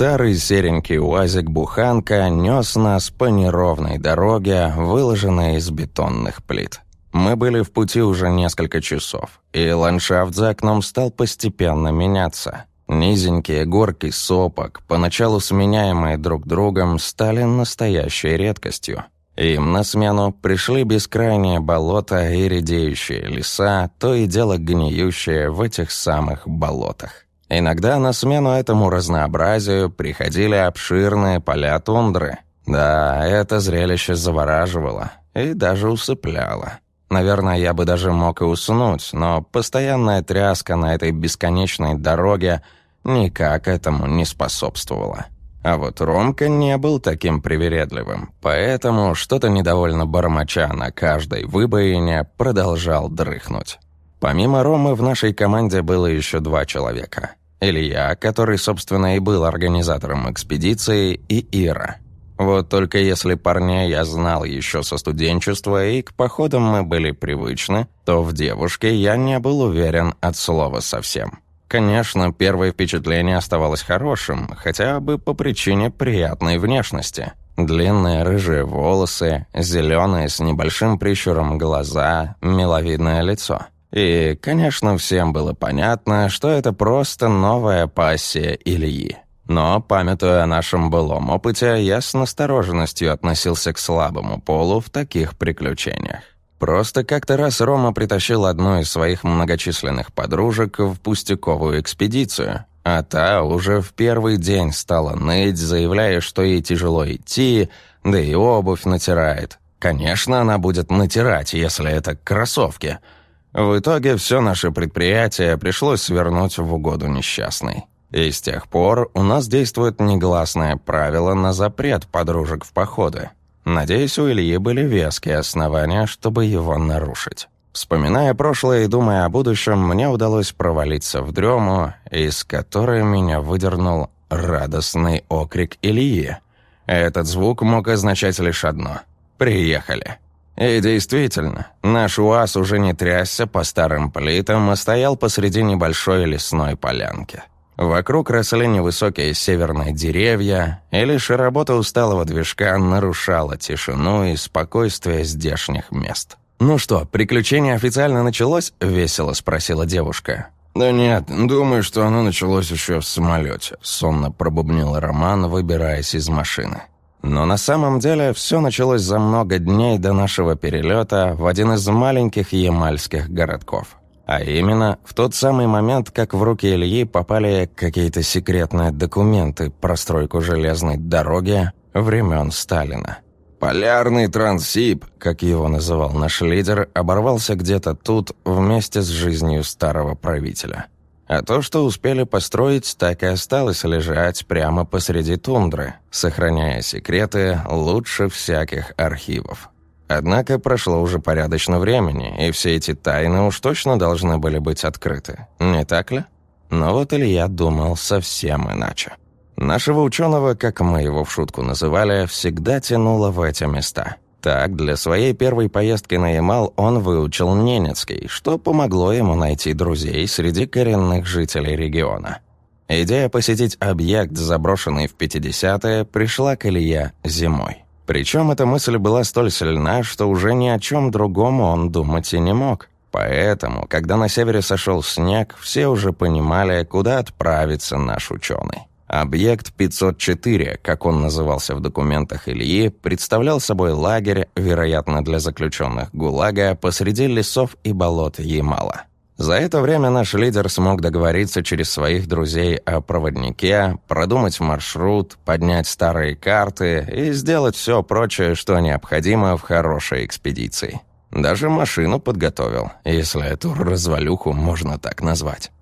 Старый серенький УАЗик-буханка нес нас по неровной дороге, выложенной из бетонных плит. Мы были в пути уже несколько часов, и ландшафт за окном стал постепенно меняться. Низенькие горки сопок, поначалу сменяемые друг другом, стали настоящей редкостью. Им на смену пришли бескрайние болота и редеющие леса, то и дело гниющие в этих самых болотах. Иногда на смену этому разнообразию приходили обширные поля тундры. Да, это зрелище завораживало и даже усыпляло. Наверное, я бы даже мог и уснуть, но постоянная тряска на этой бесконечной дороге никак этому не способствовала. А вот Ромка не был таким привередливым, поэтому, что-то недовольно бормоча на каждой выбоине, продолжал дрыхнуть. Помимо Ромы в нашей команде было еще два человека. Илья, который, собственно, и был организатором экспедиции, и Ира. Вот только если парней я знал еще со студенчества и к походам мы были привычны, то в девушке я не был уверен от слова совсем. Конечно, первое впечатление оставалось хорошим, хотя бы по причине приятной внешности. Длинные рыжие волосы, зеленые с небольшим прищуром глаза, миловидное лицо – и, конечно, всем было понятно, что это просто новая пассия Ильи. Но, памятуя о нашем былом опыте, я с настороженностью относился к слабому полу в таких приключениях. Просто как-то раз Рома притащил одну из своих многочисленных подружек в пустяковую экспедицию, а та уже в первый день стала ныть, заявляя, что ей тяжело идти, да и обувь натирает. Конечно, она будет натирать, если это кроссовки – в итоге все наше предприятие пришлось свернуть в угоду несчастной. И с тех пор у нас действует негласное правило на запрет подружек в походы. Надеюсь, у Ильи были веские основания, чтобы его нарушить. Вспоминая прошлое и думая о будущем, мне удалось провалиться в дрему, из которой меня выдернул радостный окрик Ильи. Этот звук мог означать лишь одно — «Приехали». И действительно, наш УАЗ уже не трясся по старым плитам, а стоял посреди небольшой лесной полянки. Вокруг росли невысокие северные деревья, и лишь работа усталого движка нарушала тишину и спокойствие здешних мест. «Ну что, приключение официально началось?» — весело спросила девушка. «Да нет, думаю, что оно началось еще в самолете», — сонно пробубнил Роман, выбираясь из машины. Но на самом деле все началось за много дней до нашего перелета в один из маленьких ямальских городков. А именно, в тот самый момент, как в руки Ильи попали какие-то секретные документы про стройку железной дороги времен Сталина. «Полярный трансип», как его называл наш лидер, оборвался где-то тут вместе с жизнью старого правителя – а то, что успели построить, так и осталось лежать прямо посреди тундры, сохраняя секреты лучше всяких архивов. Однако прошло уже порядочно времени, и все эти тайны уж точно должны были быть открыты, не так ли? Но вот Илья думал совсем иначе. Нашего ученого, как мы его в шутку называли, всегда тянуло в эти места – так, для своей первой поездки на Ямал он выучил ненецкий, что помогло ему найти друзей среди коренных жителей региона. Идея посетить объект, заброшенный в 50-е, пришла к Илье зимой. Причем эта мысль была столь сильна, что уже ни о чем другом он думать и не мог. Поэтому, когда на севере сошел снег, все уже понимали, куда отправится наш ученый. Объект 504, как он назывался в документах Ильи, представлял собой лагерь, вероятно, для заключенных ГУЛАГа, посреди лесов и болот Ямала. За это время наш лидер смог договориться через своих друзей о проводнике, продумать маршрут, поднять старые карты и сделать все прочее, что необходимо в хорошей экспедиции. Даже машину подготовил, если эту развалюху можно так назвать.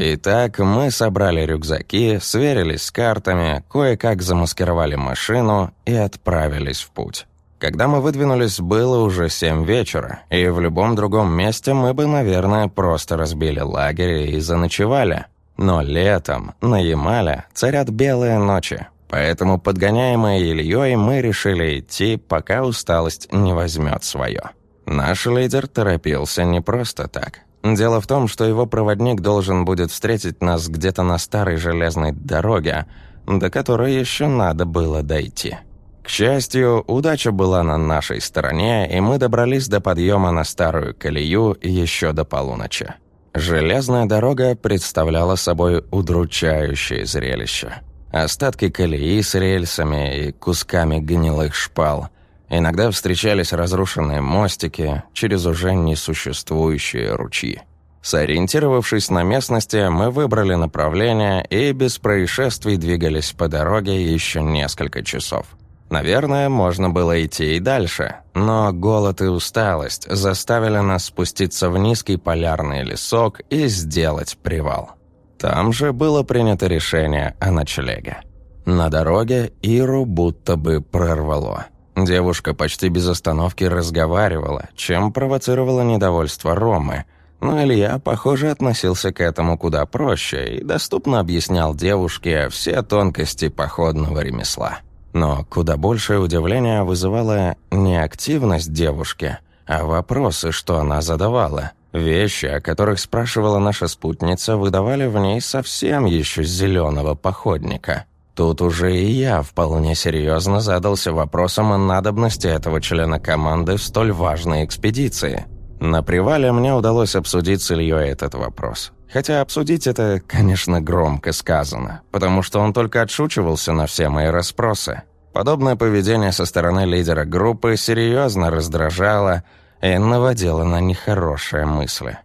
Итак, мы собрали рюкзаки, сверились с картами, кое-как замаскировали машину и отправились в путь. Когда мы выдвинулись, было уже семь вечера, и в любом другом месте мы бы, наверное, просто разбили лагерь и заночевали. Но летом на Ямале царят белые ночи, поэтому, подгоняемые Ильей, мы решили идти, пока усталость не возьмет свое. Наш лидер торопился не просто так. Дело в том, что его проводник должен будет встретить нас где-то на старой железной дороге, до которой еще надо было дойти. К счастью, удача была на нашей стороне, и мы добрались до подъема на старую колею еще до полуночи. Железная дорога представляла собой удручающее зрелище. Остатки колеи с рельсами и кусками гнилых шпал. Иногда встречались разрушенные мостики через уже несуществующие ручьи. Сориентировавшись на местности, мы выбрали направление и без происшествий двигались по дороге еще несколько часов. Наверное, можно было идти и дальше, но голод и усталость заставили нас спуститься в низкий полярный лесок и сделать привал. Там же было принято решение о ночлеге. На дороге Иру будто бы прорвало. Девушка почти без остановки разговаривала, чем провоцировала недовольство Ромы – но Илья, похоже, относился к этому куда проще и доступно объяснял девушке все тонкости походного ремесла. Но куда большее удивление вызывала не активность девушки, а вопросы, что она задавала. Вещи, о которых спрашивала наша спутница, выдавали в ней совсем еще зеленого походника. Тут уже и я вполне серьезно задался вопросом о надобности этого члена команды в столь важной экспедиции – на привале мне удалось обсудить с Ильей этот вопрос. Хотя обсудить это, конечно, громко сказано, потому что он только отшучивался на все мои расспросы. Подобное поведение со стороны лидера группы серьезно раздражало и наводило на нехорошие мысли.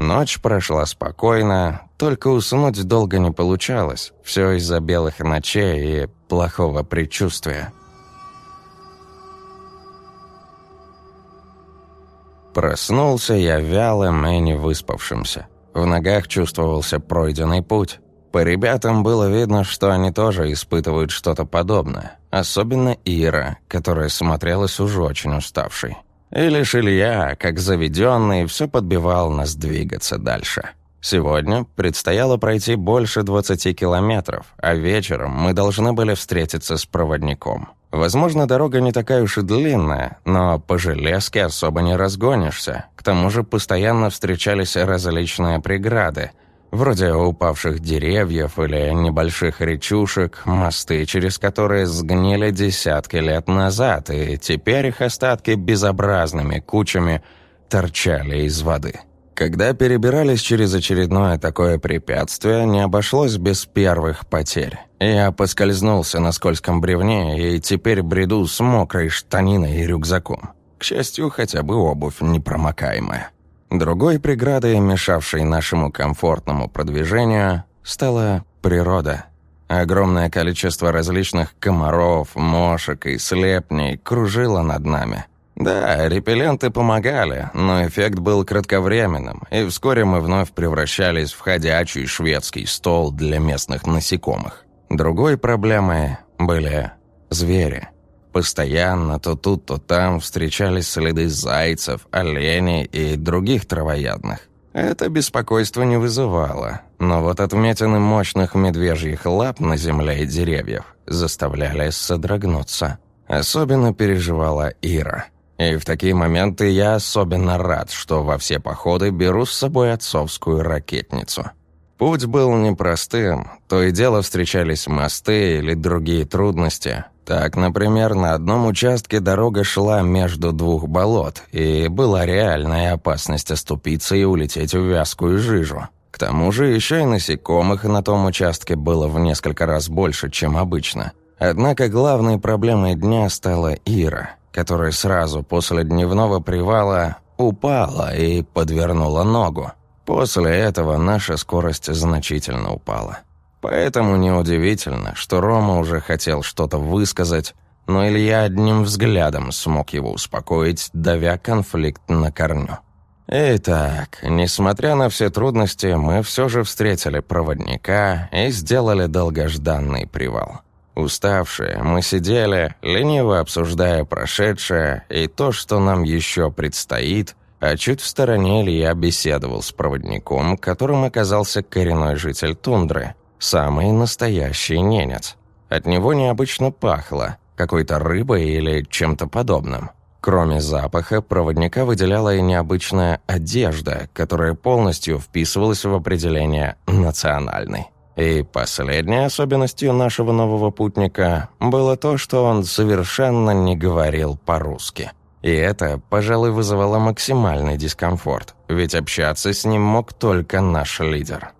Ночь прошла спокойно, только уснуть долго не получалось. Все из-за белых ночей и плохого предчувствия. Проснулся я вялым и не выспавшимся. В ногах чувствовался пройденный путь. По ребятам было видно, что они тоже испытывают что-то подобное. Особенно Ира, которая смотрелась уже очень уставшей. И лишь Илья, как заведенный, все подбивал нас двигаться дальше. Сегодня предстояло пройти больше 20 километров, а вечером мы должны были встретиться с проводником. Возможно, дорога не такая уж и длинная, но по железке особо не разгонишься. К тому же постоянно встречались различные преграды, вроде упавших деревьев или небольших речушек, мосты, через которые сгнили десятки лет назад, и теперь их остатки безобразными кучами торчали из воды. Когда перебирались через очередное такое препятствие, не обошлось без первых потерь. Я поскользнулся на скользком бревне и теперь бреду с мокрой штаниной и рюкзаком. К счастью, хотя бы обувь непромокаемая. Другой преградой, мешавшей нашему комфортному продвижению, стала природа. Огромное количество различных комаров, мошек и слепней кружило над нами. Да, репелленты помогали, но эффект был кратковременным, и вскоре мы вновь превращались в ходячий шведский стол для местных насекомых. Другой проблемой были звери. Постоянно то тут, то там встречались следы зайцев, оленей и других травоядных. Это беспокойство не вызывало, но вот отметины мощных медвежьих лап на земле и деревьев заставляли содрогнуться. Особенно переживала Ира – и в такие моменты я особенно рад, что во все походы беру с собой отцовскую ракетницу. Путь был непростым, то и дело встречались мосты или другие трудности. Так, например, на одном участке дорога шла между двух болот, и была реальная опасность оступиться и улететь в вязкую жижу. К тому же еще и насекомых на том участке было в несколько раз больше, чем обычно. Однако главной проблемой дня стала Ира – которая сразу после дневного привала упала и подвернула ногу. После этого наша скорость значительно упала. Поэтому неудивительно, что Рома уже хотел что-то высказать, но Илья одним взглядом смог его успокоить, давя конфликт на корню. Итак, несмотря на все трудности, мы все же встретили проводника и сделали долгожданный привал. Уставшие, мы сидели, лениво обсуждая прошедшее и то, что нам еще предстоит, а чуть в стороне Илья беседовал с проводником, которым оказался коренной житель тундры, самый настоящий ненец. От него необычно пахло, какой-то рыбой или чем-то подобным. Кроме запаха, проводника выделяла и необычная одежда, которая полностью вписывалась в определение «национальный». И последней особенностью нашего нового путника было то, что он совершенно не говорил по-русски. И это, пожалуй, вызывало максимальный дискомфорт, ведь общаться с ним мог только наш лидер.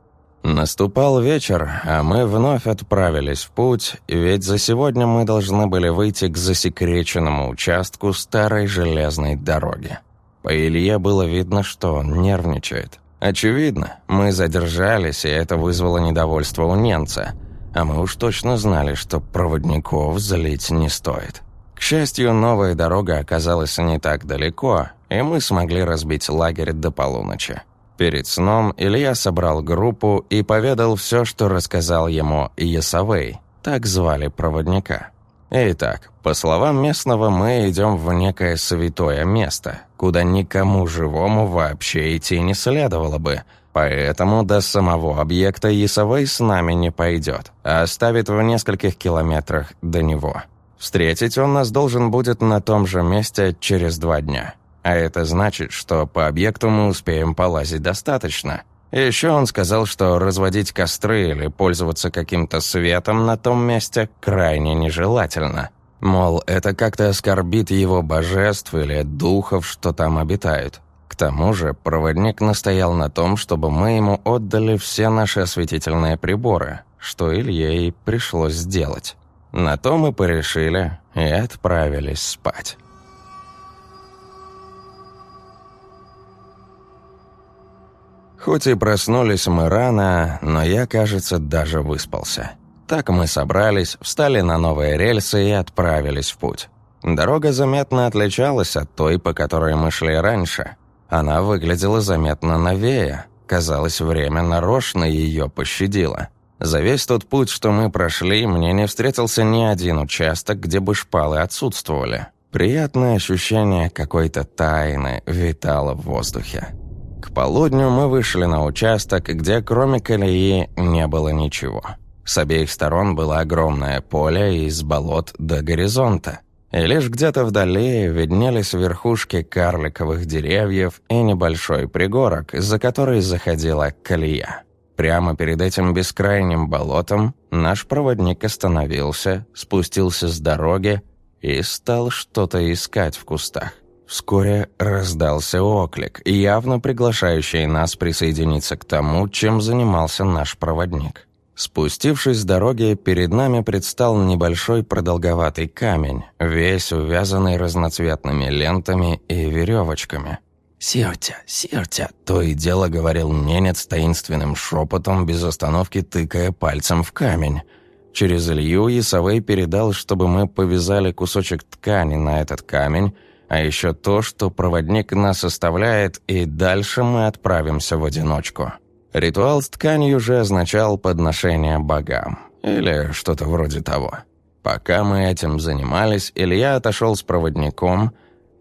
Наступал вечер, а мы вновь отправились в путь, ведь за сегодня мы должны были выйти к засекреченному участку старой железной дороги. По Илье было видно, что он нервничает. Очевидно, мы задержались, и это вызвало недовольство у немца. А мы уж точно знали, что проводников залить не стоит. К счастью, новая дорога оказалась не так далеко, и мы смогли разбить лагерь до полуночи. Перед сном Илья собрал группу и поведал все, что рассказал ему Ясавей, так звали проводника. Итак, по словам местного, мы идем в некое святое место, куда никому живому вообще идти не следовало бы, поэтому до самого объекта Ясавей с нами не пойдет, а оставит в нескольких километрах до него. Встретить он нас должен будет на том же месте через два дня. А это значит, что по объекту мы успеем полазить достаточно. Еще он сказал, что разводить костры или пользоваться каким-то светом на том месте крайне нежелательно. Мол, это как-то оскорбит его божеств или духов, что там обитают. К тому же проводник настоял на том, чтобы мы ему отдали все наши осветительные приборы, что Илье и пришлось сделать. На то мы порешили и отправились спать. Хоть и проснулись мы рано, но я, кажется, даже выспался. Так мы собрались, встали на новые рельсы и отправились в путь. Дорога заметно отличалась от той, по которой мы шли раньше. Она выглядела заметно новее. Казалось, время нарочно ее пощадило. За весь тот путь, что мы прошли, мне не встретился ни один участок, где бы шпалы отсутствовали. Приятное ощущение какой-то тайны витало в воздухе. К полудню мы вышли на участок, где кроме колеи не было ничего. С обеих сторон было огромное поле из болот до горизонта. И лишь где-то вдали виднелись верхушки карликовых деревьев и небольшой пригорок, за который заходила колея. Прямо перед этим бескрайним болотом наш проводник остановился, спустился с дороги и стал что-то искать в кустах. Вскоре раздался оклик, явно приглашающий нас присоединиться к тому, чем занимался наш проводник. Спустившись с дороги, перед нами предстал небольшой продолговатый камень, весь увязанный разноцветными лентами и веревочками. «Сиртя, Сиртя!» – то и дело говорил ненец таинственным шепотом, без остановки тыкая пальцем в камень. Через Илью Исавей передал, чтобы мы повязали кусочек ткани на этот камень – а еще то, что проводник нас оставляет, и дальше мы отправимся в одиночку. Ритуал с тканью же означал подношение богам. Или что-то вроде того. Пока мы этим занимались, Илья отошел с проводником,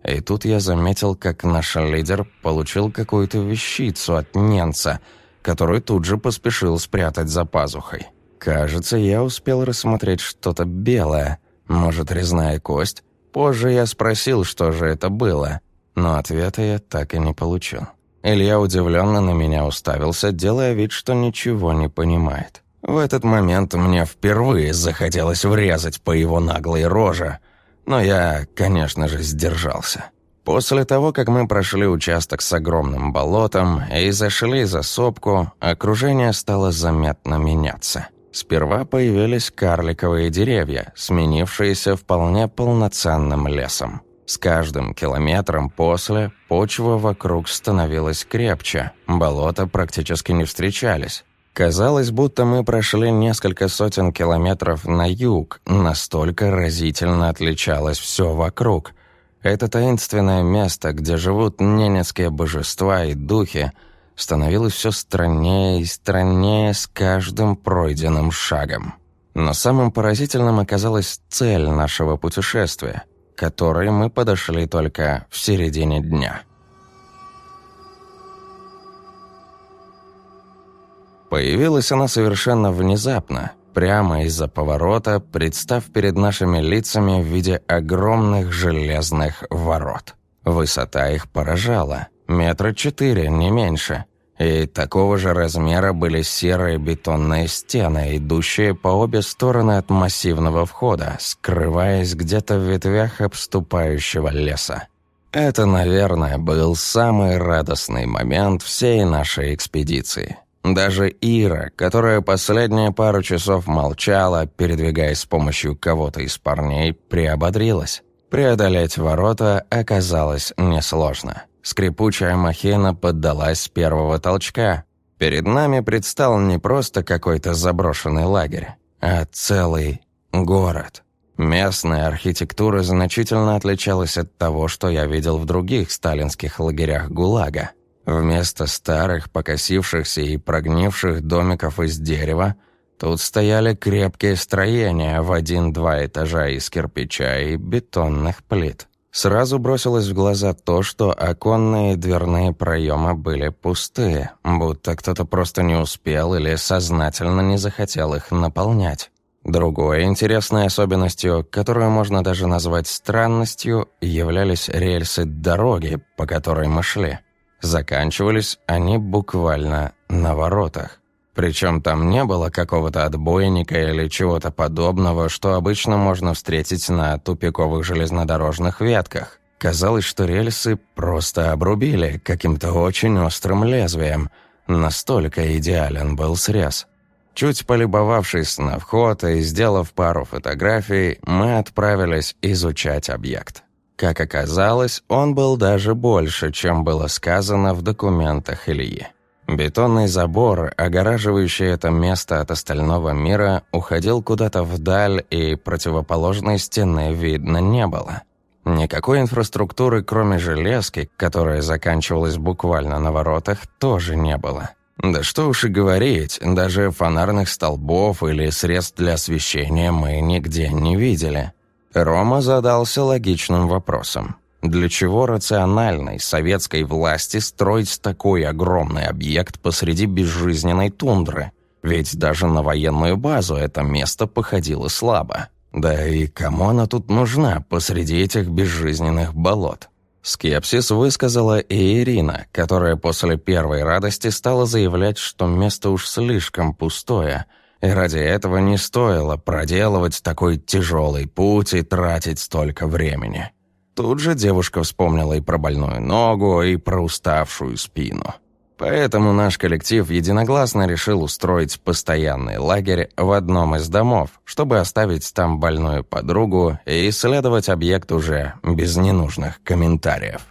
и тут я заметил, как наш лидер получил какую-то вещицу от ненца, которую тут же поспешил спрятать за пазухой. Кажется, я успел рассмотреть что-то белое, может, резная кость, Позже я спросил, что же это было, но ответа я так и не получил. Илья удивленно на меня уставился, делая вид, что ничего не понимает. В этот момент мне впервые захотелось врезать по его наглой роже, но я, конечно же, сдержался. После того, как мы прошли участок с огромным болотом и зашли за сопку, окружение стало заметно меняться. Сперва появились карликовые деревья, сменившиеся вполне полноценным лесом. С каждым километром после почва вокруг становилась крепче, болота практически не встречались. Казалось, будто мы прошли несколько сотен километров на юг, настолько разительно отличалось все вокруг. Это таинственное место, где живут ненецкие божества и духи – становилось все страннее и страннее с каждым пройденным шагом. Но самым поразительным оказалась цель нашего путешествия, к которой мы подошли только в середине дня. Появилась она совершенно внезапно, прямо из-за поворота, представ перед нашими лицами в виде огромных железных ворот. Высота их поражала, метра четыре, не меньше, И такого же размера были серые бетонные стены, идущие по обе стороны от массивного входа, скрываясь где-то в ветвях обступающего леса. Это, наверное, был самый радостный момент всей нашей экспедиции. Даже Ира, которая последние пару часов молчала, передвигаясь с помощью кого-то из парней, приободрилась. Преодолеть ворота оказалось несложно. Скрипучая махина поддалась с первого толчка. Перед нами предстал не просто какой-то заброшенный лагерь, а целый город. Местная архитектура значительно отличалась от того, что я видел в других сталинских лагерях ГУЛАГа. Вместо старых, покосившихся и прогнивших домиков из дерева, тут стояли крепкие строения в один-два этажа из кирпича и бетонных плит. Сразу бросилось в глаза то, что оконные и дверные проемы были пустые, будто кто-то просто не успел или сознательно не захотел их наполнять. Другой интересной особенностью, которую можно даже назвать странностью, являлись рельсы дороги, по которой мы шли. Заканчивались они буквально на воротах. Причем там не было какого-то отбойника или чего-то подобного, что обычно можно встретить на тупиковых железнодорожных ветках. Казалось, что рельсы просто обрубили каким-то очень острым лезвием. Настолько идеален был срез. Чуть полюбовавшись на вход и сделав пару фотографий, мы отправились изучать объект. Как оказалось, он был даже больше, чем было сказано в документах Ильи. Бетонный забор, огораживающий это место от остального мира, уходил куда-то вдаль, и противоположной стены видно не было. Никакой инфраструктуры, кроме железки, которая заканчивалась буквально на воротах, тоже не было. Да что уж и говорить, даже фонарных столбов или средств для освещения мы нигде не видели. Рома задался логичным вопросом. Для чего рациональной советской власти строить такой огромный объект посреди безжизненной тундры? Ведь даже на военную базу это место походило слабо. Да и кому она тут нужна посреди этих безжизненных болот? Скепсис высказала и Ирина, которая после первой радости стала заявлять, что место уж слишком пустое, и ради этого не стоило проделывать такой тяжелый путь и тратить столько времени. Тут же девушка вспомнила и про больную ногу, и про уставшую спину. Поэтому наш коллектив единогласно решил устроить постоянный лагерь в одном из домов, чтобы оставить там больную подругу и исследовать объект уже без ненужных комментариев.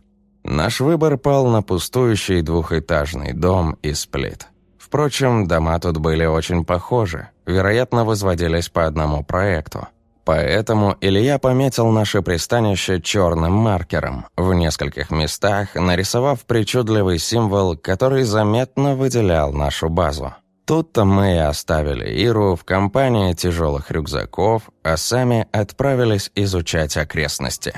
Наш выбор пал на пустующий двухэтажный дом из плит. Впрочем, дома тут были очень похожи, вероятно, возводились по одному проекту – Поэтому Илья пометил наше пристанище черным маркером, в нескольких местах нарисовав причудливый символ, который заметно выделял нашу базу. Тут-то мы и оставили Иру в компании тяжелых рюкзаков, а сами отправились изучать окрестности.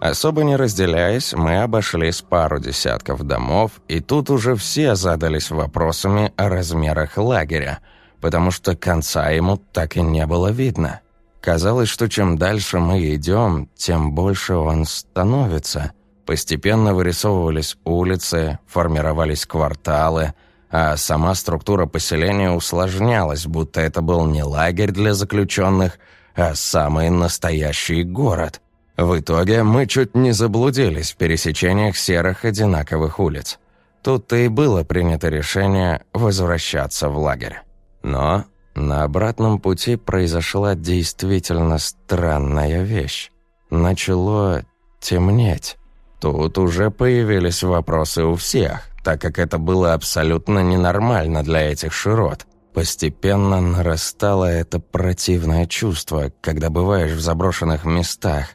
Особо не разделяясь, мы обошли пару десятков домов, и тут уже все задались вопросами о размерах лагеря – потому что конца ему так и не было видно. Казалось, что чем дальше мы идем, тем больше он становится. Постепенно вырисовывались улицы, формировались кварталы, а сама структура поселения усложнялась, будто это был не лагерь для заключенных, а самый настоящий город. В итоге мы чуть не заблудились в пересечениях серых одинаковых улиц. Тут-то и было принято решение возвращаться в лагерь. Но на обратном пути произошла действительно странная вещь. Начало темнеть. Тут уже появились вопросы у всех, так как это было абсолютно ненормально для этих широт. Постепенно нарастало это противное чувство, когда бываешь в заброшенных местах,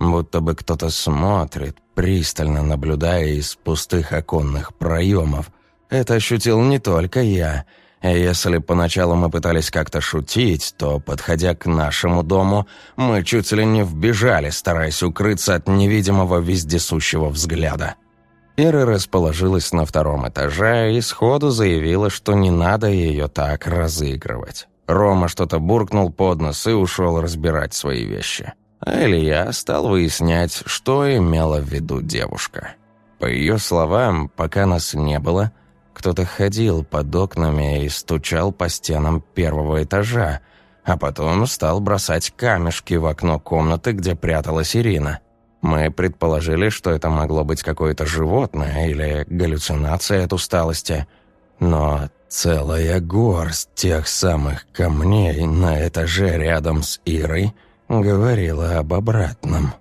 будто бы кто-то смотрит, пристально наблюдая из пустых оконных проемов. Это ощутил не только я – если поначалу мы пытались как-то шутить, то, подходя к нашему дому, мы чуть ли не вбежали, стараясь укрыться от невидимого вездесущего взгляда. Ира расположилась на втором этаже и сходу заявила, что не надо ее так разыгрывать. Рома что-то буркнул под нос и ушел разбирать свои вещи. А Илья стал выяснять, что имела в виду девушка. По ее словам, пока нас не было, кто-то ходил под окнами и стучал по стенам первого этажа, а потом стал бросать камешки в окно комнаты, где пряталась Ирина. Мы предположили, что это могло быть какое-то животное или галлюцинация от усталости. Но целая горсть тех самых камней на этаже рядом с Ирой говорила об обратном.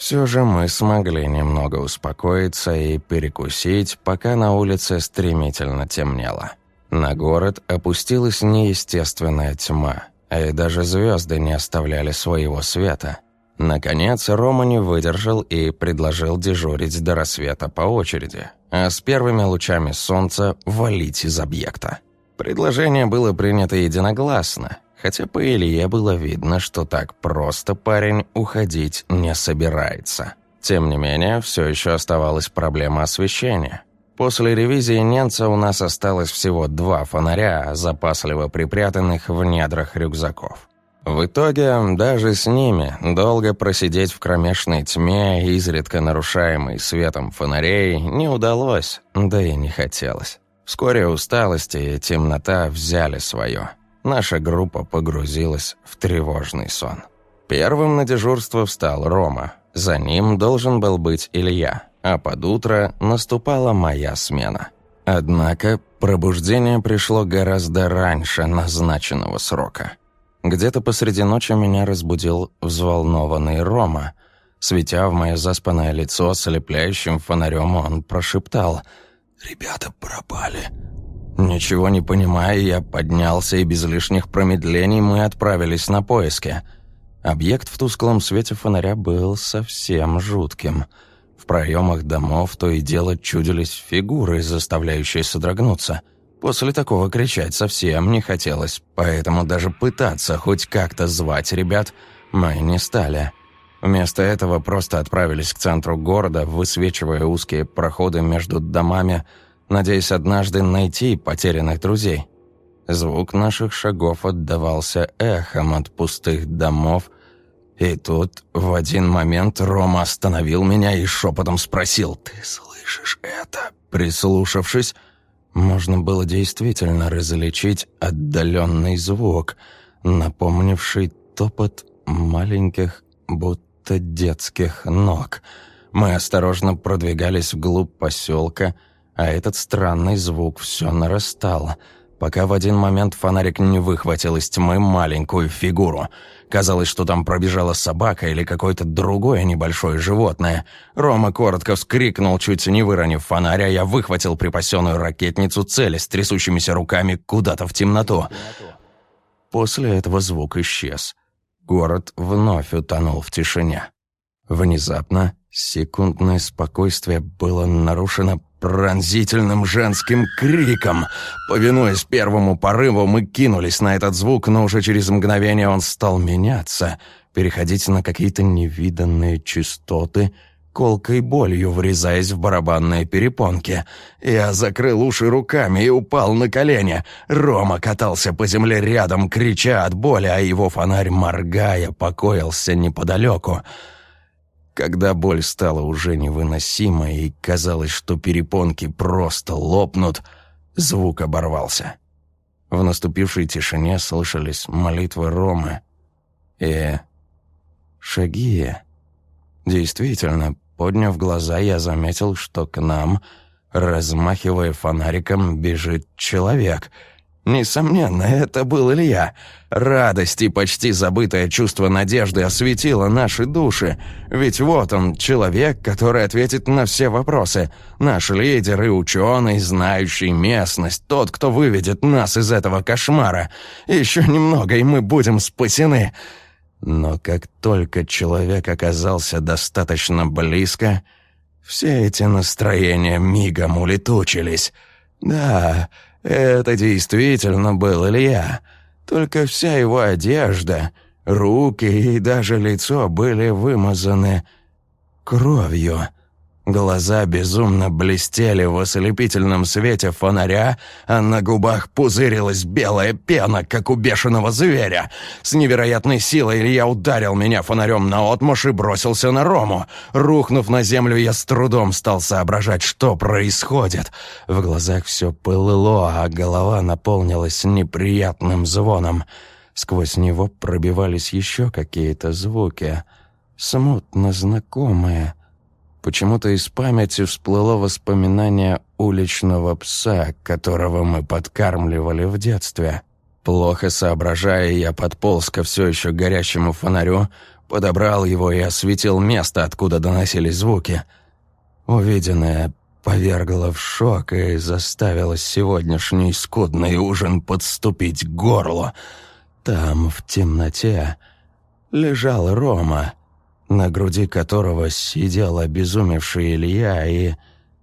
Все же мы смогли немного успокоиться и перекусить, пока на улице стремительно темнело. На город опустилась неестественная тьма, и даже звезды не оставляли своего света – Наконец, Рома не выдержал и предложил дежурить до рассвета по очереди, а с первыми лучами солнца валить из объекта. Предложение было принято единогласно, хотя по Илье было видно, что так просто парень уходить не собирается. Тем не менее, все еще оставалась проблема освещения. После ревизии Ненца у нас осталось всего два фонаря, запасливо припрятанных в недрах рюкзаков. В итоге, даже с ними, долго просидеть в кромешной тьме, изредка нарушаемой светом фонарей, не удалось, да и не хотелось. Вскоре усталость и темнота взяли свое. Наша группа погрузилась в тревожный сон. Первым на дежурство встал Рома. За ним должен был быть Илья, а под утро наступала моя смена. Однако пробуждение пришло гораздо раньше назначенного срока. Где-то посреди ночи меня разбудил взволнованный Рома. Светя в мое заспанное лицо ослепляющим фонарем, он прошептал «Ребята пропали». Ничего не понимая, я поднялся, и без лишних промедлений мы отправились на поиски. Объект в тусклом свете фонаря был совсем жутким. В проемах домов то и дело чудились фигуры, заставляющие содрогнуться – После такого кричать совсем не хотелось, поэтому даже пытаться хоть как-то звать ребят мы не стали. Вместо этого просто отправились к центру города, высвечивая узкие проходы между домами, надеясь однажды найти потерянных друзей. Звук наших шагов отдавался эхом от пустых домов, и тут в один момент Рома остановил меня и шепотом спросил «Ты слышишь это?» Прислушавшись, можно было действительно различить отдаленный звук, напомнивший топот маленьких, будто детских ног. Мы осторожно продвигались вглубь поселка, а этот странный звук все нарастал — пока в один момент фонарик не выхватил из тьмы маленькую фигуру. Казалось, что там пробежала собака или какое-то другое небольшое животное. Рома коротко вскрикнул, чуть не выронив фонарь, а я выхватил припасенную ракетницу цели с трясущимися руками куда-то в темноту. После этого звук исчез. Город вновь утонул в тишине. Внезапно секундное спокойствие было нарушено пронзительным женским криком. Повинуясь первому порыву, мы кинулись на этот звук, но уже через мгновение он стал меняться, переходить на какие-то невиданные частоты, колкой болью врезаясь в барабанные перепонки. Я закрыл уши руками и упал на колени. Рома катался по земле рядом, крича от боли, а его фонарь, моргая, покоился неподалеку. Когда боль стала уже невыносимой и казалось, что перепонки просто лопнут, звук оборвался. В наступившей тишине слышались молитвы Ромы и шаги. Действительно, подняв глаза, я заметил, что к нам, размахивая фонариком, бежит человек — Несомненно, это был Илья. Радость и почти забытое чувство надежды осветило наши души. Ведь вот он, человек, который ответит на все вопросы. Наш лидер и ученый, знающий местность, тот, кто выведет нас из этого кошмара. Еще немного, и мы будем спасены. Но как только человек оказался достаточно близко, все эти настроения мигом улетучились. Да, это действительно был Илья. Только вся его одежда, руки и даже лицо были вымазаны кровью. Глаза безумно блестели в ослепительном свете фонаря, а на губах пузырилась белая пена, как у бешеного зверя. С невероятной силой Илья ударил меня фонарем наотмашь и бросился на Рому. Рухнув на землю, я с трудом стал соображать, что происходит. В глазах все пылыло, а голова наполнилась неприятным звоном. Сквозь него пробивались еще какие-то звуки, смутно знакомые — Почему-то из памяти всплыло воспоминание уличного пса, которого мы подкармливали в детстве. Плохо соображая, я подполз ко все еще горящему фонарю, подобрал его и осветил место, откуда доносились звуки. Увиденное повергло в шок и заставило сегодняшний скудный ужин подступить к горлу. Там, в темноте, лежал Рома — на груди которого сидел обезумевший Илья и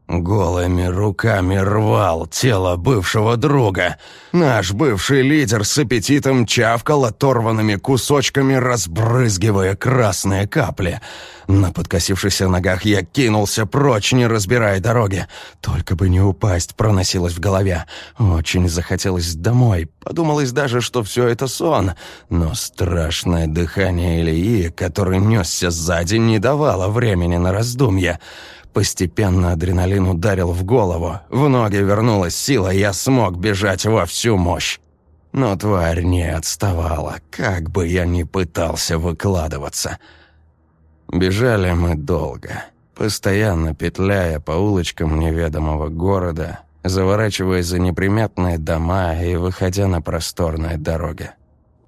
голыми руками рвал тело бывшего друга. Наш бывший лидер с аппетитом чавкал оторванными кусочками, разбрызгивая красные капли. На подкосившихся ногах я кинулся прочь, не разбирая дороги. Только бы не упасть, проносилось в голове. Очень захотелось домой. Подумалось даже, что все это сон. Но страшное дыхание Ильи, который несся сзади, не давало времени на раздумья. Постепенно адреналин ударил в голову, в ноги вернулась сила, я смог бежать во всю мощь. Но тварь не отставала, как бы я ни пытался выкладываться. Бежали мы долго, постоянно петляя по улочкам неведомого города, заворачивая за неприметные дома и выходя на просторные дороги.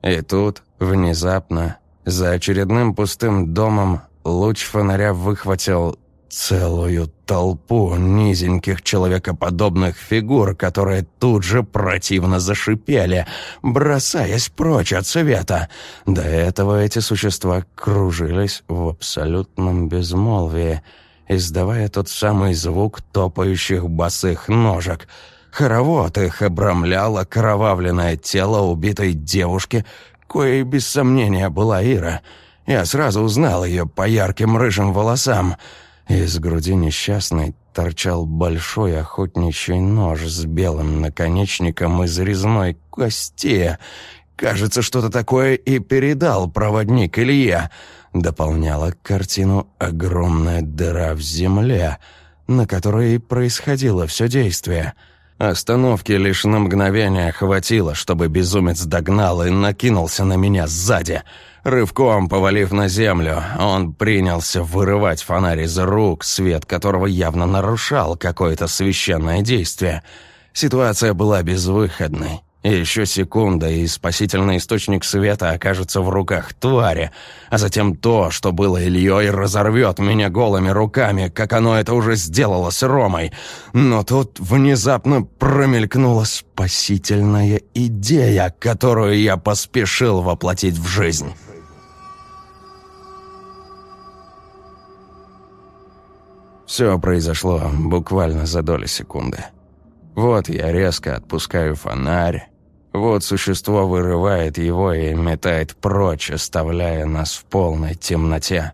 И тут, внезапно, за очередным пустым домом луч фонаря выхватил Целую толпу низеньких человекоподобных фигур, которые тут же противно зашипели, бросаясь прочь от света. До этого эти существа кружились в абсолютном безмолвии, издавая тот самый звук топающих босых ножек. Хоровод их обрамляло кровавленное тело убитой девушки, коей без сомнения была Ира. Я сразу узнал ее по ярким рыжим волосам — из груди несчастной торчал большой охотничий нож с белым наконечником из резной кости. Кажется, что-то такое и передал проводник Илья. Дополняла картину огромная дыра в земле, на которой и происходило все действие. Остановки лишь на мгновение хватило, чтобы безумец догнал и накинулся на меня сзади — Рывком повалив на землю, он принялся вырывать фонарь из рук, свет которого явно нарушал какое-то священное действие. Ситуация была безвыходной. Еще секунда, и спасительный источник света окажется в руках твари, а затем то, что было Ильей, разорвет меня голыми руками, как оно это уже сделало с Ромой. Но тут внезапно промелькнула спасительная идея, которую я поспешил воплотить в жизнь. Все произошло буквально за доли секунды. Вот я резко отпускаю фонарь. Вот существо вырывает его и метает прочь, оставляя нас в полной темноте.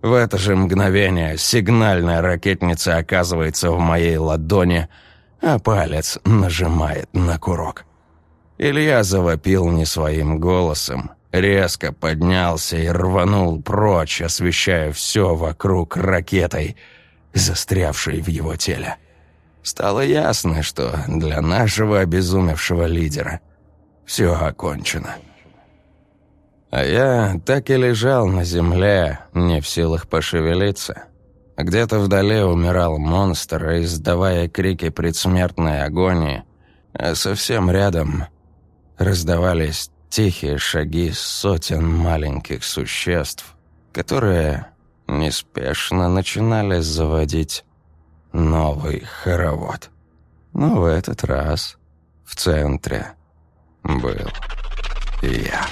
В это же мгновение сигнальная ракетница оказывается в моей ладони, а палец нажимает на курок. Илья завопил не своим голосом, резко поднялся и рванул прочь, освещая все вокруг ракетой — застрявшей в его теле. Стало ясно, что для нашего обезумевшего лидера все окончено. А я так и лежал на земле, не в силах пошевелиться. Где-то вдали умирал монстр, издавая крики предсмертной агонии, а совсем рядом раздавались тихие шаги сотен маленьких существ, которые неспешно начинали заводить новый хоровод. Но в этот раз в центре был я.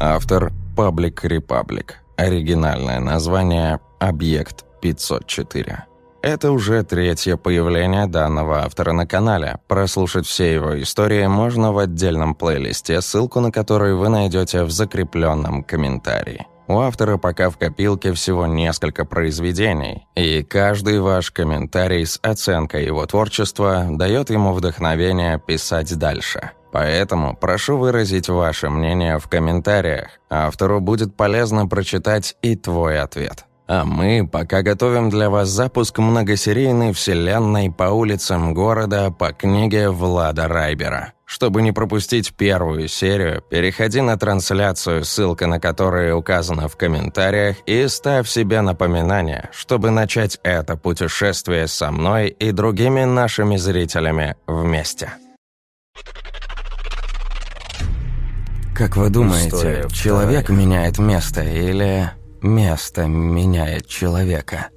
Автор Паблик Репаблик. Оригинальное название «Объект 504». Это уже третье появление данного автора на канале. Прослушать все его истории можно в отдельном плейлисте, ссылку на который вы найдете в закрепленном комментарии. У автора пока в копилке всего несколько произведений, и каждый ваш комментарий с оценкой его творчества дает ему вдохновение писать дальше. Поэтому прошу выразить ваше мнение в комментариях. Автору будет полезно прочитать и твой ответ. А мы пока готовим для вас запуск многосерийной вселенной по улицам города по книге Влада Райбера. Чтобы не пропустить первую серию, переходи на трансляцию, ссылка на которую указана в комментариях, и ставь себе напоминание, чтобы начать это путешествие со мной и другими нашими зрителями вместе. Как вы думаете, человек меняет место или место меняет человека?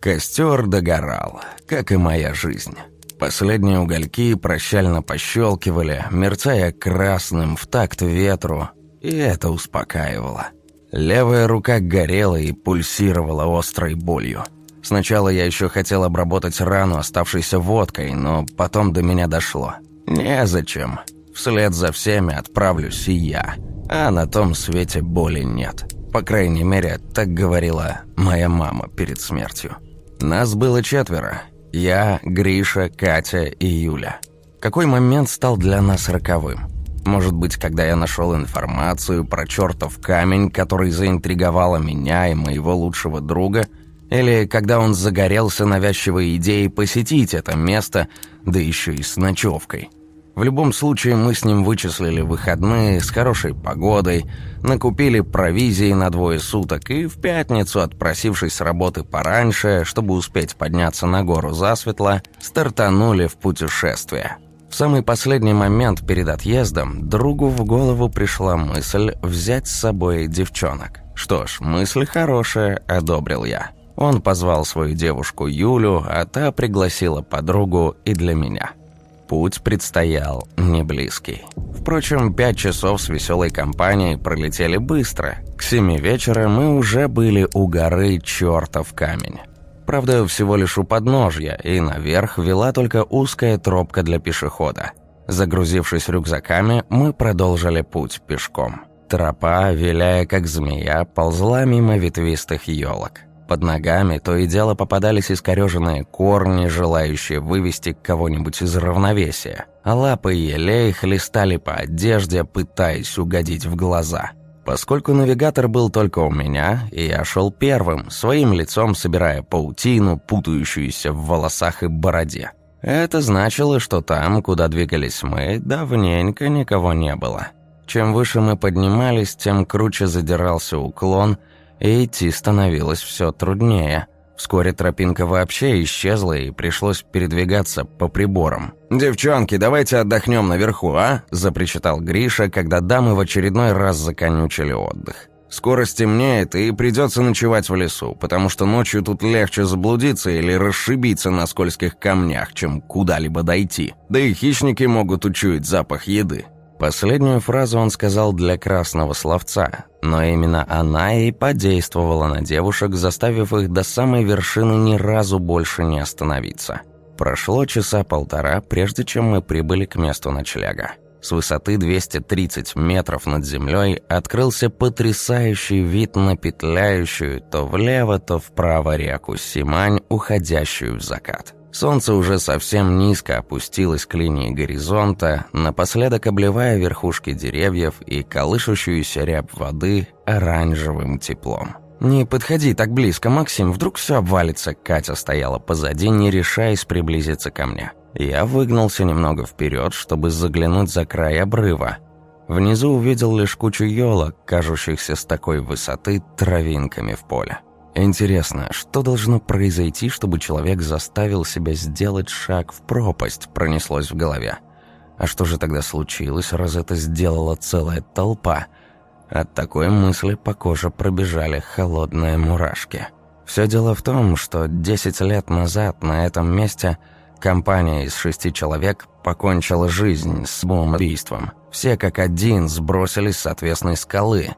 Костер догорал, как и моя жизнь. Последние угольки прощально пощелкивали, мерцая красным в такт ветру, и это успокаивало. Левая рука горела и пульсировала острой болью. Сначала я еще хотел обработать рану, оставшейся водкой, но потом до меня дошло. Незачем. Вслед за всеми отправлюсь и я. А на том свете боли нет. По крайней мере, так говорила моя мама перед смертью. Нас было четверо. Я, Гриша, Катя и Юля. Какой момент стал для нас роковым? Может быть, когда я нашел информацию про чертов камень, который заинтриговала меня и моего лучшего друга, или когда он загорелся навязчивой идеей посетить это место, да еще и с ночевкой. В любом случае, мы с ним вычислили выходные с хорошей погодой, накупили провизии на двое суток и в пятницу, отпросившись с работы пораньше, чтобы успеть подняться на гору засветло, стартанули в путешествие. В самый последний момент перед отъездом другу в голову пришла мысль взять с собой девчонок. Что ж, мысль хорошая, одобрил я. Он позвал свою девушку Юлю, а та пригласила подругу и для меня. Путь предстоял не близкий. Впрочем, пять часов с веселой компанией пролетели быстро. К семи вечера мы уже были у горы Чертов камень. Правда, всего лишь у подножья, и наверх вела только узкая тропка для пешехода. Загрузившись рюкзаками, мы продолжили путь пешком. Тропа, виляя как змея, ползла мимо ветвистых елок. Под ногами то и дело попадались искореженные корни, желающие вывести кого-нибудь из равновесия, а лапы елей хлестали по одежде, пытаясь угодить в глаза. Поскольку навигатор был только у меня, и я шел первым, своим лицом собирая паутину, путающуюся в волосах и бороде. Это значило, что там, куда двигались мы, давненько никого не было. Чем выше мы поднимались, тем круче задирался уклон – и идти становилось все труднее. Вскоре тропинка вообще исчезла, и пришлось передвигаться по приборам. «Девчонки, давайте отдохнем наверху, а?» – запричитал Гриша, когда дамы в очередной раз законючили отдых. «Скоро стемнеет, и придется ночевать в лесу, потому что ночью тут легче заблудиться или расшибиться на скользких камнях, чем куда-либо дойти. Да и хищники могут учуять запах еды». Последнюю фразу он сказал для красного словца, но именно она и подействовала на девушек, заставив их до самой вершины ни разу больше не остановиться. Прошло часа полтора, прежде чем мы прибыли к месту ночлега. С высоты 230 метров над землей открылся потрясающий вид на петляющую то влево, то вправо реку Симань, уходящую в закат. Солнце уже совсем низко опустилось к линии горизонта, напоследок обливая верхушки деревьев и колышущуюся рябь воды оранжевым теплом. «Не подходи так близко, Максим, вдруг все обвалится», Катя стояла позади, не решаясь приблизиться ко мне. Я выгнался немного вперед, чтобы заглянуть за край обрыва. Внизу увидел лишь кучу елок, кажущихся с такой высоты травинками в поле. Интересно, что должно произойти, чтобы человек заставил себя сделать шаг в пропасть, пронеслось в голове. А что же тогда случилось, раз это сделала целая толпа? От такой мысли по коже пробежали холодные мурашки. Все дело в том, что 10 лет назад на этом месте компания из шести человек покончила жизнь с убийством. Все как один сбросились с отвесной скалы.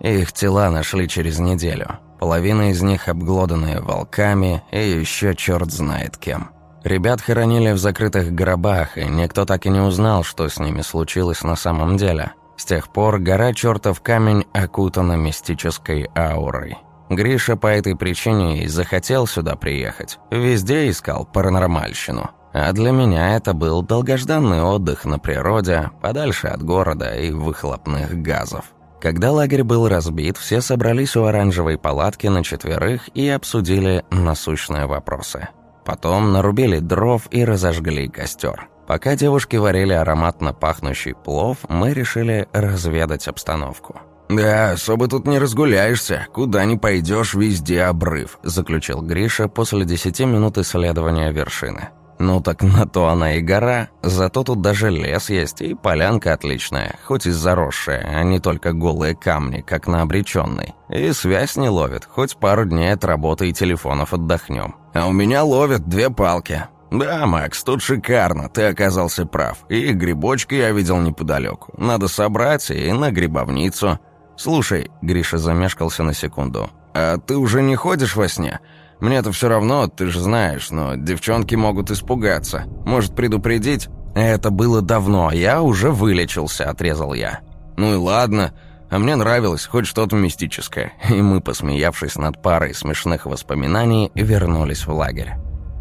Их тела нашли через неделю. Половина из них обглоданные волками и еще черт знает кем. Ребят хоронили в закрытых гробах, и никто так и не узнал, что с ними случилось на самом деле. С тех пор гора чертов камень окутана мистической аурой. Гриша по этой причине и захотел сюда приехать. Везде искал паранормальщину. А для меня это был долгожданный отдых на природе, подальше от города и выхлопных газов. Когда лагерь был разбит, все собрались у оранжевой палатки на четверых и обсудили насущные вопросы. Потом нарубили дров и разожгли костер. Пока девушки варили ароматно пахнущий плов, мы решили разведать обстановку. «Да, особо тут не разгуляешься. Куда ни пойдешь, везде обрыв», – заключил Гриша после десяти минут исследования вершины. «Ну так на то она и гора. Зато тут даже лес есть, и полянка отличная, хоть и заросшая, а не только голые камни, как на обреченной. И связь не ловит, хоть пару дней от работы и телефонов отдохнем. А у меня ловят две палки. Да, Макс, тут шикарно, ты оказался прав. И грибочки я видел неподалеку. Надо собрать и на грибовницу». «Слушай», — Гриша замешкался на секунду, «а ты уже не ходишь во сне? Мне-то все равно, ты же знаешь, но девчонки могут испугаться. Может, предупредить?» «Это было давно, я уже вылечился», — отрезал я. «Ну и ладно, а мне нравилось хоть что-то мистическое». И мы, посмеявшись над парой смешных воспоминаний, вернулись в лагерь.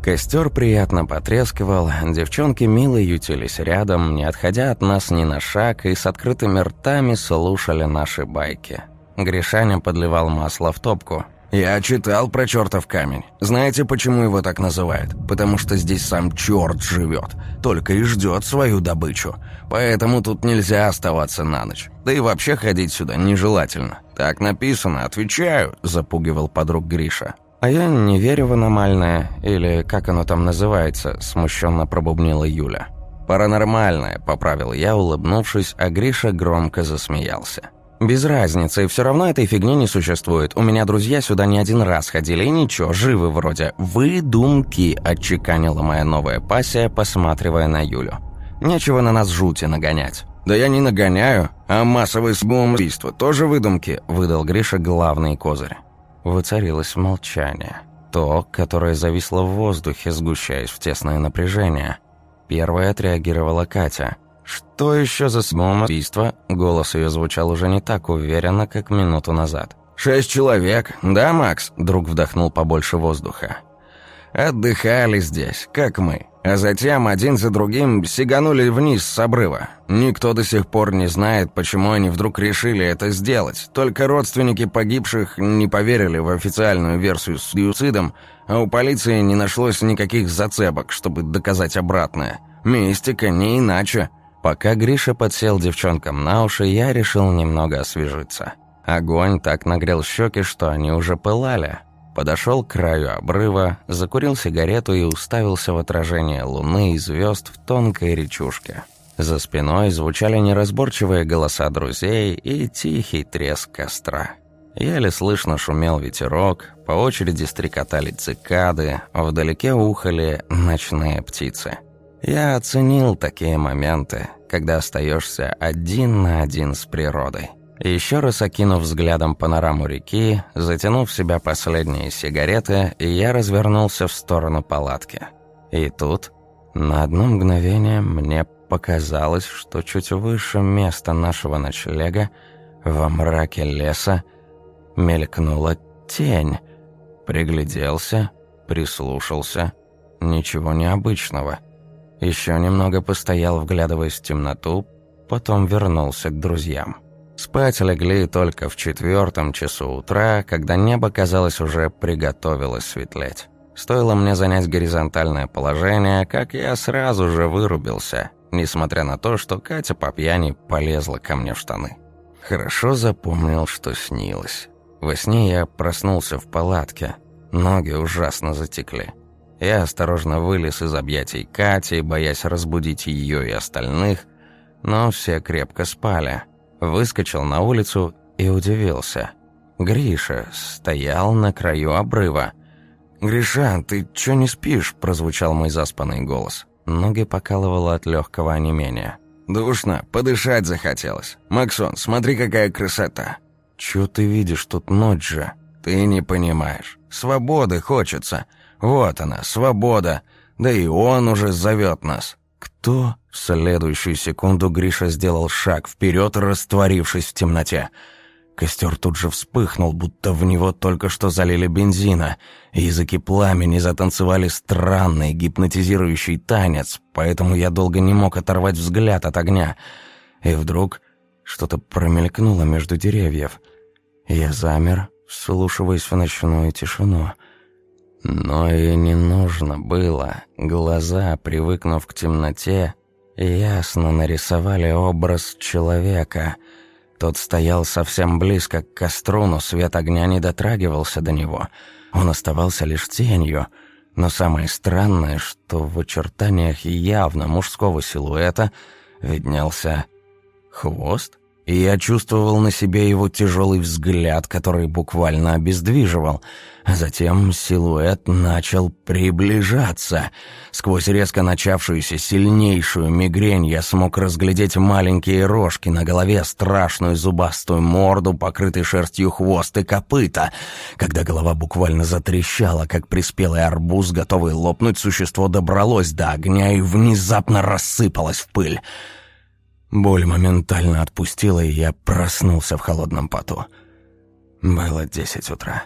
Костер приятно потрескивал, девчонки мило ютились рядом, не отходя от нас ни на шаг, и с открытыми ртами слушали наши байки. Гришаня подливал масло в топку. «Я читал про чертов камень. Знаете, почему его так называют? Потому что здесь сам черт живет, только и ждет свою добычу. Поэтому тут нельзя оставаться на ночь. Да и вообще ходить сюда нежелательно. Так написано, отвечаю», – запугивал подруг Гриша. «А я не верю в аномальное, или как оно там называется», – смущенно пробубнила Юля. «Паранормальное», – поправил я, улыбнувшись, а Гриша громко засмеялся. «Без разницы, все равно этой фигни не существует. У меня друзья сюда не один раз ходили, и ничего, живы вроде. Выдумки», – отчеканила моя новая пассия, посматривая на Юлю. «Нечего на нас жути нагонять». «Да я не нагоняю, а массовое самоубийство тоже выдумки», – выдал Гриша главный козырь. Воцарилось молчание. То, которое зависло в воздухе, сгущаясь в тесное напряжение. Первая отреагировала Катя. «Что еще за самоубийство?» Голос ее звучал уже не так уверенно, как минуту назад. «Шесть человек, да, Макс?» Друг вдохнул побольше воздуха. «Отдыхали здесь, как мы а затем один за другим сиганули вниз с обрыва. Никто до сих пор не знает, почему они вдруг решили это сделать. Только родственники погибших не поверили в официальную версию с суицидом, а у полиции не нашлось никаких зацепок, чтобы доказать обратное. Мистика, не иначе. Пока Гриша подсел девчонкам на уши, я решил немного освежиться. Огонь так нагрел щеки, что они уже пылали. Подошел к краю обрыва, закурил сигарету и уставился в отражение луны и звезд в тонкой речушке. За спиной звучали неразборчивые голоса друзей и тихий треск костра. Еле слышно шумел ветерок, по очереди стрекотали цикады, вдалеке ухали ночные птицы. Я оценил такие моменты, когда остаешься один на один с природой. Еще раз окинув взглядом панораму реки, затянув в себя последние сигареты, я развернулся в сторону палатки. И тут, на одно мгновение, мне показалось, что чуть выше места нашего ночлега, во мраке леса, мелькнула тень. Пригляделся, прислушался. Ничего необычного. Еще немного постоял, вглядываясь в темноту, потом вернулся к друзьям. Спать легли только в четвертом часу утра, когда небо, казалось, уже приготовилось светлеть. Стоило мне занять горизонтальное положение, как я сразу же вырубился, несмотря на то, что Катя по пьяни полезла ко мне в штаны. Хорошо запомнил, что снилось. Во сне я проснулся в палатке, ноги ужасно затекли. Я осторожно вылез из объятий Кати, боясь разбудить ее и остальных, но все крепко спали – Выскочил на улицу и удивился. Гриша стоял на краю обрыва. «Гриша, ты чё не спишь?» – прозвучал мой заспанный голос. Ноги покалывало от легкого онемения. «Душно, подышать захотелось. Максон, смотри, какая красота!» «Чё ты видишь, тут ночь же?» «Ты не понимаешь. Свободы хочется. Вот она, свобода. Да и он уже зовет нас». «Кто?» В следующую секунду Гриша сделал шаг вперед, растворившись в темноте. Костер тут же вспыхнул, будто в него только что залили бензина. Языки пламени затанцевали странный гипнотизирующий танец, поэтому я долго не мог оторвать взгляд от огня. И вдруг что-то промелькнуло между деревьев. Я замер, вслушиваясь в ночную тишину. Но и не нужно было. Глаза, привыкнув к темноте, ясно нарисовали образ человека — тот стоял совсем близко к костру, но свет огня не дотрагивался до него. Он оставался лишь тенью. Но самое странное, что в очертаниях явно мужского силуэта виднелся хвост и я чувствовал на себе его тяжелый взгляд, который буквально обездвиживал. Затем силуэт начал приближаться. Сквозь резко начавшуюся сильнейшую мигрень я смог разглядеть маленькие рожки на голове, страшную зубастую морду, покрытый шерстью хвост и копыта. Когда голова буквально затрещала, как приспелый арбуз, готовый лопнуть, существо добралось до огня и внезапно рассыпалось в пыль. Боль моментально отпустила, и я проснулся в холодном поту. Было десять утра.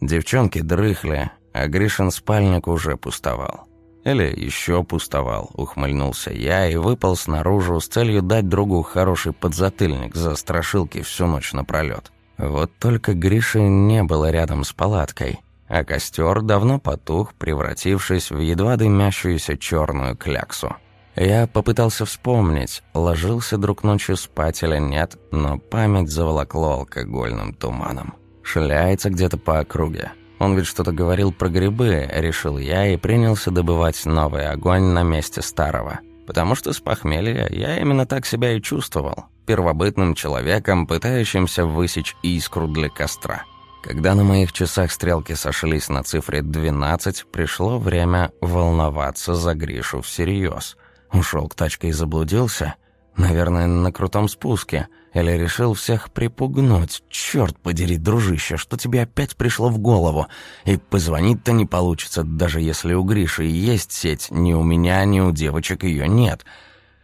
Девчонки дрыхли, а Гришин спальник уже пустовал. Или еще пустовал, ухмыльнулся я и выпал снаружи с целью дать другу хороший подзатыльник за страшилки всю ночь напролет. Вот только Гриши не было рядом с палаткой, а костер давно потух, превратившись в едва дымящуюся черную кляксу. Я попытался вспомнить, ложился друг ночью спать или нет, но память заволокло алкогольным туманом. Шляется где-то по округе. Он ведь что-то говорил про грибы, решил я и принялся добывать новый огонь на месте старого. Потому что с похмелья я именно так себя и чувствовал. Первобытным человеком, пытающимся высечь искру для костра. Когда на моих часах стрелки сошлись на цифре 12, пришло время волноваться за Гришу всерьез. Ушел к тачке и заблудился? Наверное, на крутом спуске. Или решил всех припугнуть. Черт подери, дружище, что тебе опять пришло в голову? И позвонить-то не получится, даже если у Гриши есть сеть. Ни у меня, ни у девочек ее нет.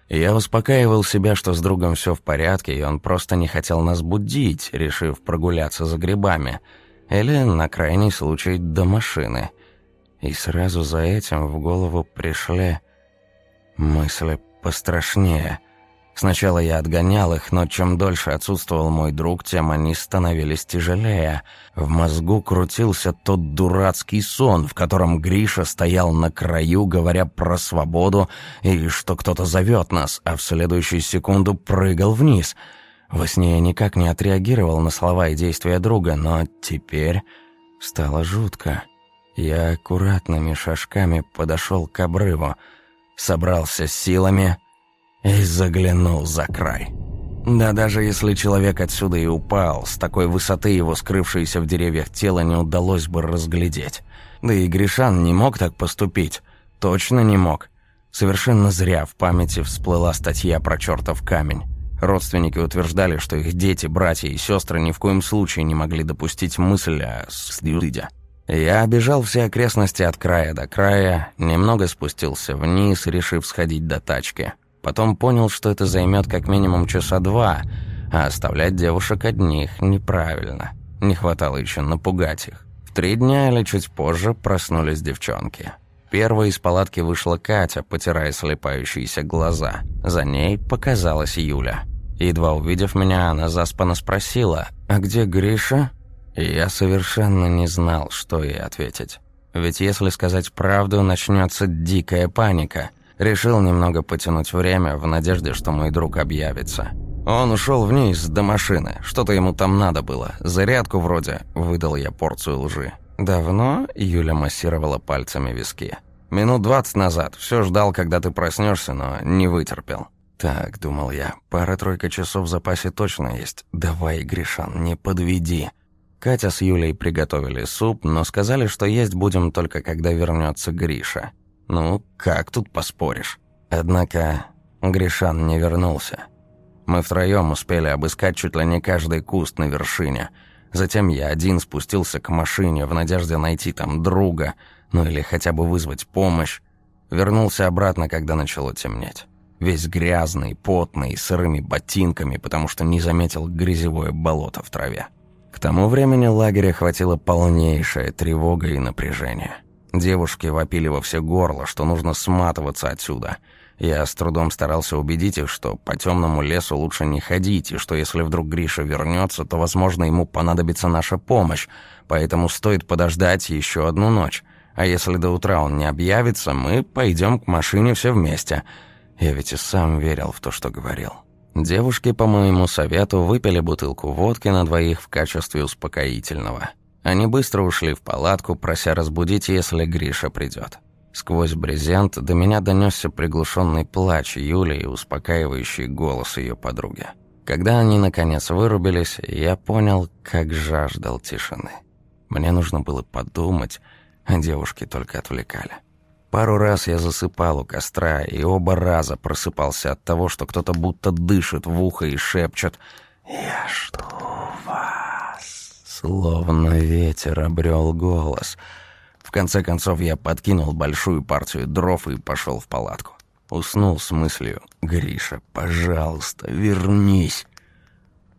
Я успокаивал себя, что с другом все в порядке, и он просто не хотел нас будить, решив прогуляться за грибами. Или, на крайний случай, до машины. И сразу за этим в голову пришли Мысли пострашнее. Сначала я отгонял их, но чем дольше отсутствовал мой друг, тем они становились тяжелее. В мозгу крутился тот дурацкий сон, в котором Гриша стоял на краю, говоря про свободу и что кто-то зовет нас, а в следующую секунду прыгал вниз. Во сне я никак не отреагировал на слова и действия друга, но теперь стало жутко. Я аккуратными шажками подошел к обрыву, собрался с силами и заглянул за край. Да даже если человек отсюда и упал, с такой высоты его скрывшееся в деревьях тело не удалось бы разглядеть. Да и Гришан не мог так поступить. Точно не мог. Совершенно зря в памяти всплыла статья про чертов камень. Родственники утверждали, что их дети, братья и сестры ни в коем случае не могли допустить мысль о стыде. Я обежал все окрестности от края до края, немного спустился вниз, решив сходить до тачки. Потом понял, что это займет как минимум часа два, а оставлять девушек одних неправильно. Не хватало еще напугать их. В три дня или чуть позже проснулись девчонки. Первой из палатки вышла Катя, потирая слепающиеся глаза. За ней показалась Юля. Едва увидев меня, она заспанно спросила, «А где Гриша?» Я совершенно не знал, что ей ответить. Ведь если сказать правду, начнется дикая паника. Решил немного потянуть время в надежде, что мой друг объявится. Он ушел вниз до машины. Что-то ему там надо было. Зарядку вроде. Выдал я порцию лжи. Давно Юля массировала пальцами виски. Минут двадцать назад. Все ждал, когда ты проснешься, но не вытерпел. Так, думал я, пара-тройка часов в запасе точно есть. Давай, Гришан, не подведи. Катя с Юлей приготовили суп, но сказали, что есть будем только когда вернется Гриша. Ну, как тут поспоришь? Однако Гришан не вернулся. Мы втроем успели обыскать чуть ли не каждый куст на вершине. Затем я один спустился к машине в надежде найти там друга, ну или хотя бы вызвать помощь. Вернулся обратно, когда начало темнеть. Весь грязный, потный, сырыми ботинками, потому что не заметил грязевое болото в траве. К тому времени лагеря хватило полнейшая тревога и напряжение. Девушки вопили во все горло, что нужно сматываться отсюда. Я с трудом старался убедить их, что по темному лесу лучше не ходить, и что если вдруг Гриша вернется, то, возможно, ему понадобится наша помощь, поэтому стоит подождать еще одну ночь. А если до утра он не объявится, мы пойдем к машине все вместе. Я ведь и сам верил в то, что говорил. Девушки, по моему совету, выпили бутылку водки на двоих в качестве успокоительного. Они быстро ушли в палатку, прося разбудить, если Гриша придет. Сквозь брезент до меня донесся приглушенный плач Юли и успокаивающий голос ее подруги. Когда они, наконец, вырубились, я понял, как жаждал тишины. Мне нужно было подумать, а девушки только отвлекали. Пару раз я засыпал у костра, и оба раза просыпался от того, что кто-то будто дышит в ухо и шепчет «Я жду вас». Словно ветер обрел голос. В конце концов я подкинул большую партию дров и пошел в палатку. Уснул с мыслью «Гриша, пожалуйста, вернись».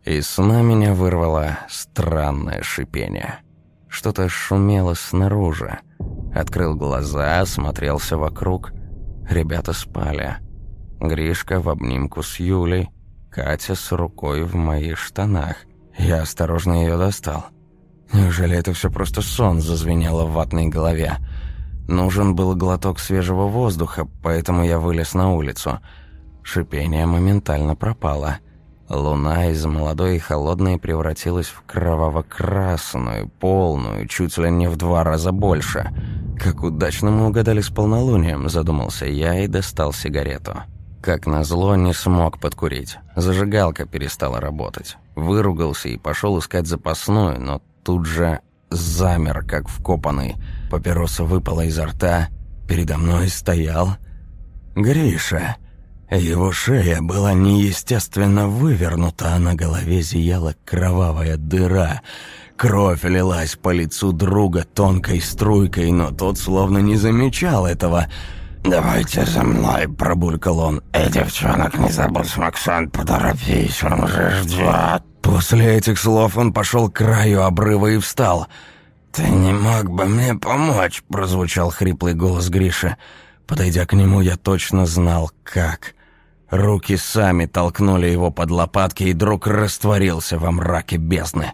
Из сна меня вырвало странное шипение. Что-то шумело снаружи. Открыл глаза, осмотрелся вокруг. Ребята спали. Гришка в обнимку с Юлей. Катя с рукой в моих штанах. Я осторожно ее достал. Неужели это все просто сон зазвенело в ватной голове? Нужен был глоток свежего воздуха, поэтому я вылез на улицу. Шипение моментально пропало. Луна из молодой и холодной превратилась в кроваво-красную, полную, чуть ли не в два раза больше. «Как удачно мы угадали с полнолунием», – задумался я и достал сигарету. Как назло, не смог подкурить. Зажигалка перестала работать. Выругался и пошел искать запасную, но тут же замер, как вкопанный. Папироса выпала изо рта. Передо мной стоял Гриша. Его шея была неестественно вывернута, а на голове зияла кровавая дыра. Кровь лилась по лицу друга тонкой струйкой, но тот словно не замечал этого. «Давайте за мной», — пробулькал он. «Эй, девчонок, не забудь, Максан, поторопись, он уже ждет». После этих слов он пошел к краю обрыва и встал. «Ты не мог бы мне помочь?» — прозвучал хриплый голос Гриши. Подойдя к нему, я точно знал, как. Руки сами толкнули его под лопатки, и друг растворился во мраке бездны.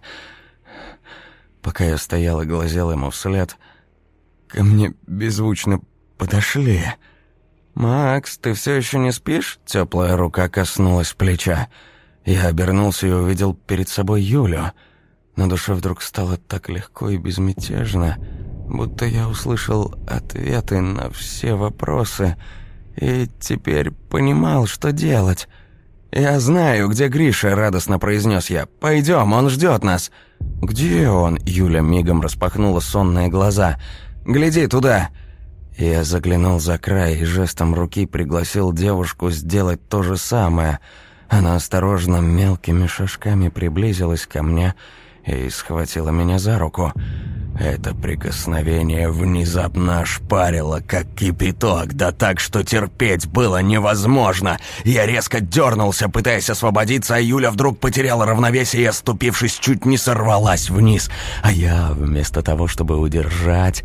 Пока я стоял и глазел ему вслед, ко мне беззвучно подошли. «Макс, ты все еще не спишь?» Теплая рука коснулась плеча. Я обернулся и увидел перед собой Юлю. На душе вдруг стало так легко и безмятежно, будто я услышал ответы на все вопросы — и теперь понимал, что делать. «Я знаю, где Гриша», — радостно произнес я. «Пойдем, он ждет нас». «Где он?» — Юля мигом распахнула сонные глаза. «Гляди туда!» Я заглянул за край и жестом руки пригласил девушку сделать то же самое. Она осторожно мелкими шажками приблизилась ко мне схватила меня за руку. Это прикосновение внезапно ошпарило, как кипяток, да так, что терпеть было невозможно. Я резко дернулся, пытаясь освободиться, а Юля вдруг потеряла равновесие и, оступившись, чуть не сорвалась вниз. А я, вместо того, чтобы удержать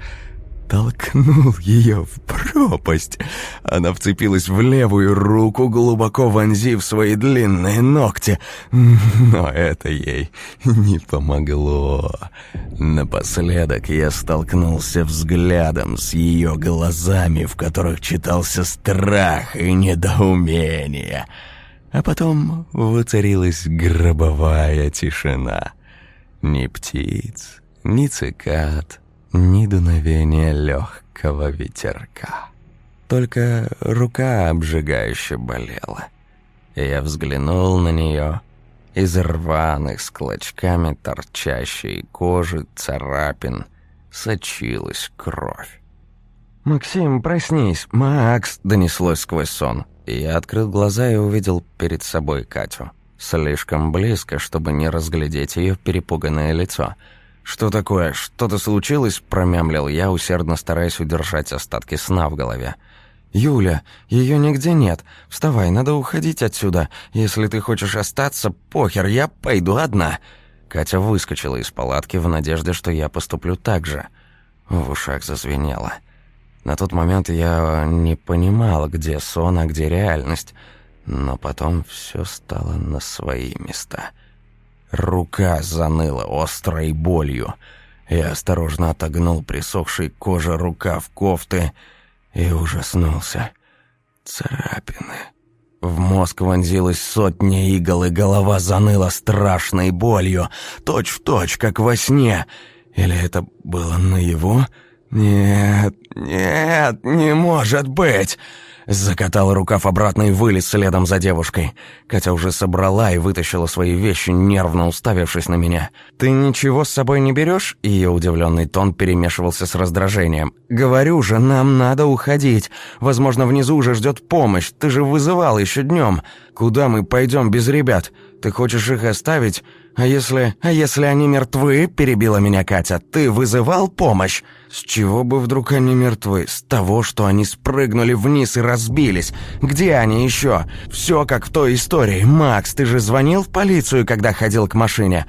толкнул ее в пропасть. Она вцепилась в левую руку, глубоко вонзив свои длинные ногти. Но это ей не помогло. Напоследок я столкнулся взглядом с ее глазами, в которых читался страх и недоумение. А потом воцарилась гробовая тишина. Ни птиц, ни цикад, ни дуновения легкого ветерка. Только рука обжигающе болела. Я взглянул на нее. Из рваных с клочками торчащей кожи царапин сочилась кровь. «Максим, проснись! Макс!» — донеслось сквозь сон. Я открыл глаза и увидел перед собой Катю. Слишком близко, чтобы не разглядеть ее перепуганное лицо — «Что такое? Что-то случилось?» – промямлил я, усердно стараясь удержать остатки сна в голове. «Юля, ее нигде нет. Вставай, надо уходить отсюда. Если ты хочешь остаться, похер, я пойду одна». Катя выскочила из палатки в надежде, что я поступлю так же. В ушах зазвенело. На тот момент я не понимал, где сон, а где реальность. Но потом все стало на свои места. Рука заныла острой болью. Я осторожно отогнул присохший кожа рукав кофты и ужаснулся. Царапины. В мозг вонзилась сотня игл, и голова заныла страшной болью, точь-в-точь, точь, как во сне. Или это было наяву? «Нет, нет, не может быть!» Закатал рукав обратно и вылез следом за девушкой. Катя уже собрала и вытащила свои вещи, нервно уставившись на меня. «Ты ничего с собой не берешь?» Ее удивленный тон перемешивался с раздражением. «Говорю же, нам надо уходить. Возможно, внизу уже ждет помощь. Ты же вызывал еще днем. Куда мы пойдем без ребят? Ты хочешь их оставить? «А если... а если они мертвы?» – перебила меня Катя. «Ты вызывал помощь?» «С чего бы вдруг они мертвы? С того, что они спрыгнули вниз и разбились. Где они еще? Все как в той истории. Макс, ты же звонил в полицию, когда ходил к машине?»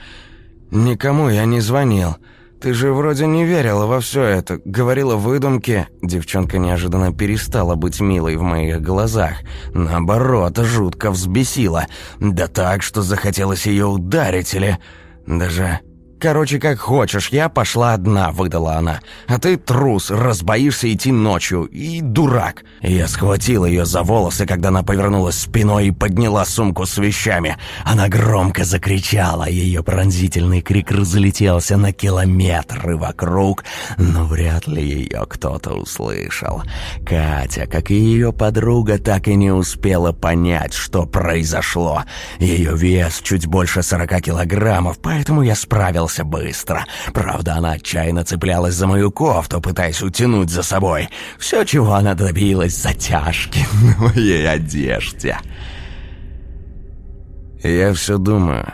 «Никому я не звонил. «Ты же вроде не верила во все это, говорила выдумки». Девчонка неожиданно перестала быть милой в моих глазах. Наоборот, жутко взбесила. Да так, что захотелось ее ударить или... Даже «Короче, как хочешь, я пошла одна», — выдала она. «А ты трус, разбоишься идти ночью и дурак». Я схватил ее за волосы, когда она повернулась спиной и подняла сумку с вещами. Она громко закричала, ее пронзительный крик разлетелся на километры вокруг, но вряд ли ее кто-то услышал. Катя, как и ее подруга, так и не успела понять, что произошло. Ее вес чуть больше сорока килограммов, поэтому я справился двигался быстро. Правда, она отчаянно цеплялась за мою кофту, пытаясь утянуть за собой. Все, чего она добилась, затяжки на моей одежде. Я все думаю,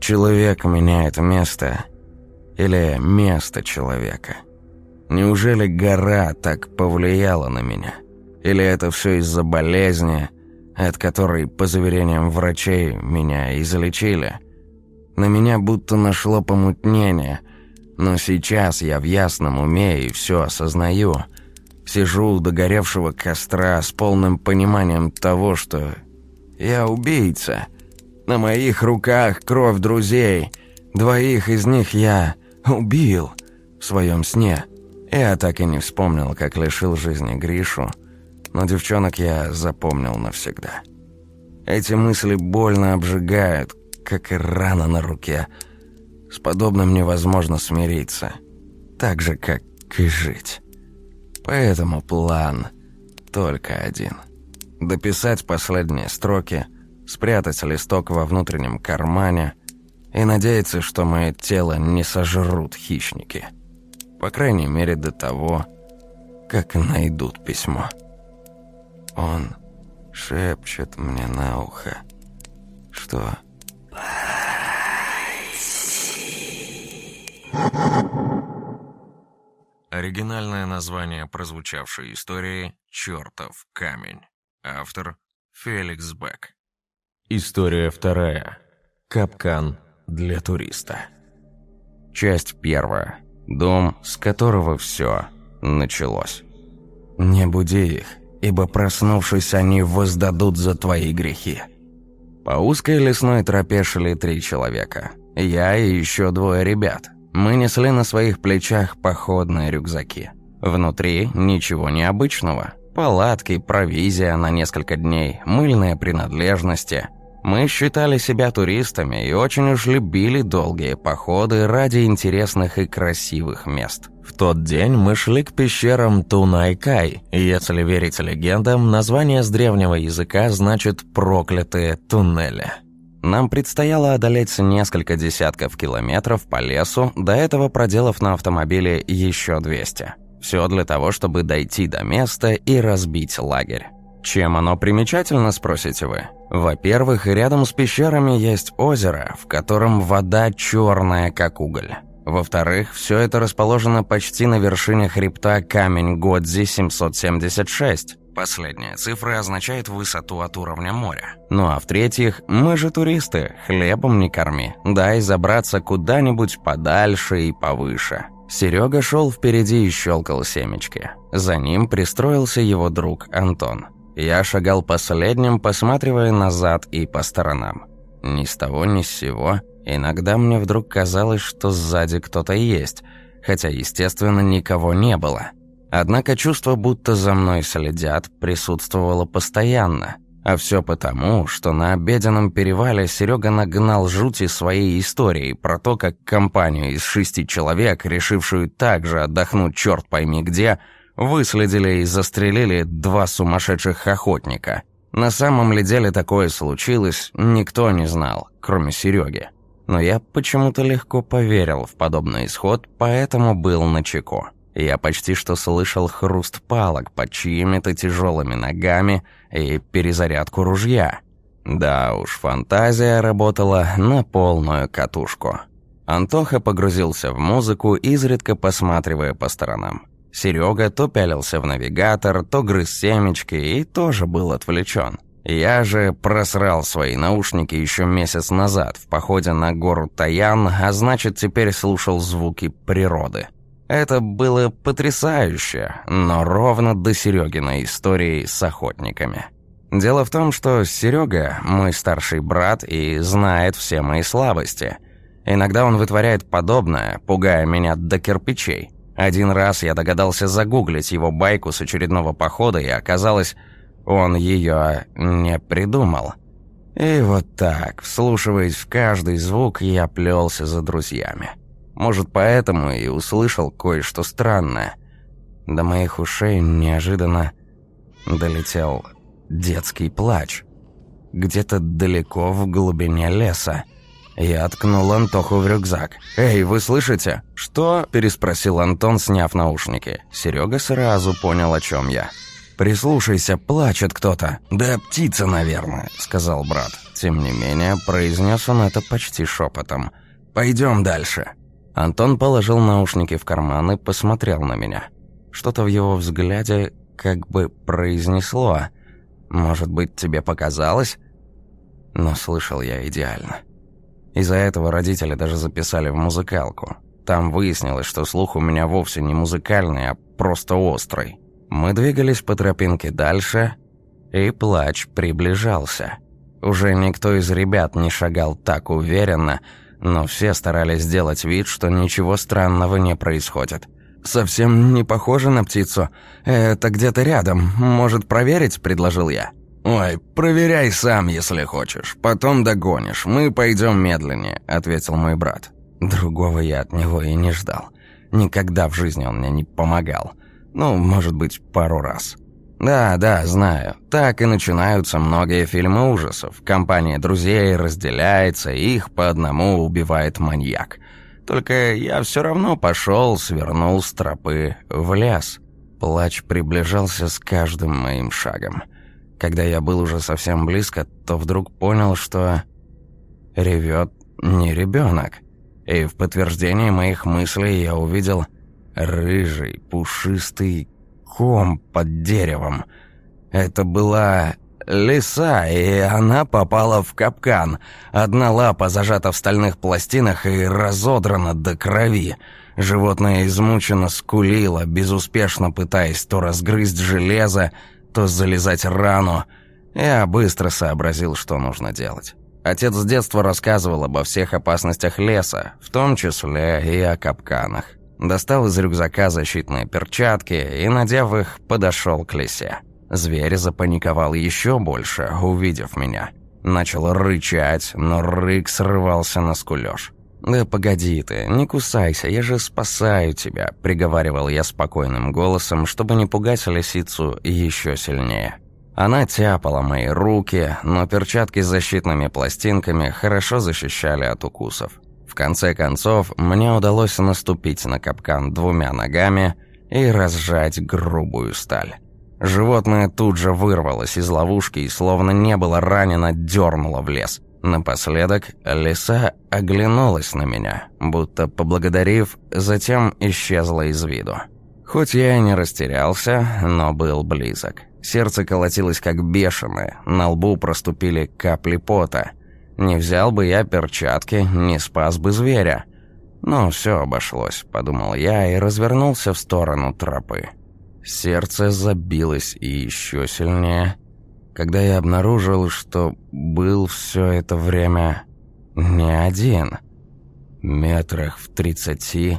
человек меняет место или место человека. Неужели гора так повлияла на меня? Или это все из-за болезни, от которой, по заверениям врачей, меня излечили?» На меня будто нашло помутнение, но сейчас я в ясном уме и все осознаю. Сижу у догоревшего костра с полным пониманием того, что я убийца. На моих руках кровь друзей. Двоих из них я убил в своем сне. Я так и не вспомнил, как лишил жизни Гришу, но девчонок я запомнил навсегда. Эти мысли больно обжигают, как и рана на руке. С подобным невозможно смириться. Так же, как и жить. Поэтому план только один. Дописать последние строки, спрятать листок во внутреннем кармане и надеяться, что мое тело не сожрут хищники. По крайней мере, до того, как найдут письмо. Он шепчет мне на ухо, что Оригинальное название прозвучавшей истории «Чертов камень». Автор Феликс Бек. История вторая. Капкан для туриста. Часть первая. Дом, с которого все началось. Не буди их, ибо проснувшись, они воздадут за твои грехи. По узкой лесной тропе шли три человека. Я и еще двое ребят. Мы несли на своих плечах походные рюкзаки. Внутри ничего необычного. Палатки, провизия на несколько дней, мыльные принадлежности. Мы считали себя туристами и очень уж любили долгие походы ради интересных и красивых мест. В тот день мы шли к пещерам Тунайкай, и если верить легендам, название с древнего языка значит «проклятые туннели». Нам предстояло одолеть несколько десятков километров по лесу, до этого проделав на автомобиле еще 200. Все для того, чтобы дойти до места и разбить лагерь. Чем оно примечательно, спросите вы? Во-первых, рядом с пещерами есть озеро, в котором вода черная, как уголь. Во-вторых, все это расположено почти на вершине хребта камень Годзи 776. последняя цифра означает высоту от уровня моря. Ну а в-третьих, мы же туристы, хлебом не корми. Дай забраться куда-нибудь подальше и повыше. Серега шел впереди и щелкал семечки. За ним пристроился его друг Антон. Я шагал последним, посматривая назад и по сторонам. Ни с того ни с сего. Иногда мне вдруг казалось, что сзади кто-то есть, хотя, естественно, никого не было. Однако чувство, будто за мной следят, присутствовало постоянно. А все потому, что на обеденном перевале Серега нагнал жути своей истории про то, как компанию из шести человек, решившую также отдохнуть черт пойми где, выследили и застрелили два сумасшедших охотника. На самом ли деле такое случилось, никто не знал, кроме Сереги. Но я почему-то легко поверил в подобный исход, поэтому был начеку. Я почти что слышал хруст палок под чьими-то тяжелыми ногами и перезарядку ружья. Да уж, фантазия работала на полную катушку. Антоха погрузился в музыку, изредка посматривая по сторонам. Серега то пялился в навигатор, то грыз семечки и тоже был отвлечен. Я же просрал свои наушники еще месяц назад в походе на гору Таян, а значит теперь слушал звуки природы. Это было потрясающе, но ровно до Серегиной истории с охотниками. Дело в том, что Серега мой старший брат и знает все мои слабости. Иногда он вытворяет подобное, пугая меня до кирпичей. Один раз я догадался загуглить его байку с очередного похода, и оказалось, он ее не придумал. И вот так, вслушиваясь в каждый звук, я плелся за друзьями. Может, поэтому и услышал кое-что странное. До моих ушей неожиданно долетел детский плач. Где-то далеко в глубине леса. Я ткнул Антоху в рюкзак. «Эй, вы слышите?» «Что?» – переспросил Антон, сняв наушники. Серега сразу понял, о чем я. «Прислушайся, плачет кто-то». «Да птица, наверное», – сказал брат. Тем не менее, произнес он это почти шепотом. «Пойдем дальше». Антон положил наушники в карман и посмотрел на меня. Что-то в его взгляде как бы произнесло. «Может быть, тебе показалось?» Но слышал я идеально. Из-за этого родители даже записали в музыкалку. Там выяснилось, что слух у меня вовсе не музыкальный, а просто острый. Мы двигались по тропинке дальше, и плач приближался. Уже никто из ребят не шагал так уверенно, но все старались сделать вид, что ничего странного не происходит. «Совсем не похоже на птицу. Это где-то рядом. Может, проверить?» – предложил я. «Ой, проверяй сам, если хочешь. Потом догонишь. Мы пойдем медленнее», – ответил мой брат. Другого я от него и не ждал. Никогда в жизни он мне не помогал. Ну, может быть, пару раз. Да, да, знаю. Так и начинаются многие фильмы ужасов. Компания друзей разделяется, их по одному убивает маньяк. Только я все равно пошел, свернул с тропы в лес. Плач приближался с каждым моим шагом. Когда я был уже совсем близко, то вдруг понял, что ревет не ребенок. И в подтверждение моих мыслей я увидел рыжий, пушистый ком под деревом. Это была лиса, и она попала в капкан. Одна лапа зажата в стальных пластинах и разодрана до крови. Животное измученно скулило, безуспешно пытаясь то разгрызть железо, то залезать рану. Я быстро сообразил, что нужно делать. Отец с детства рассказывал обо всех опасностях леса, в том числе и о капканах. Достал из рюкзака защитные перчатки и, надев их, подошел к лисе. Зверь запаниковал еще больше, увидев меня. Начал рычать, но рык срывался на скулёж. «Да погоди ты, не кусайся, я же спасаю тебя», — приговаривал я спокойным голосом, чтобы не пугать лисицу еще сильнее. Она тяпала мои руки, но перчатки с защитными пластинками хорошо защищали от укусов. Конце концов, мне удалось наступить на капкан двумя ногами и разжать грубую сталь. Животное тут же вырвалось из ловушки и, словно не было ранено, дернуло в лес. Напоследок лиса оглянулась на меня, будто поблагодарив, затем исчезла из виду. Хоть я и не растерялся, но был близок. Сердце колотилось как бешеное, на лбу проступили капли пота. Не взял бы я перчатки, не спас бы зверя. «Ну, все обошлось», — подумал я и развернулся в сторону тропы. Сердце забилось и еще сильнее, когда я обнаружил, что был все это время не один. Метрах в тридцати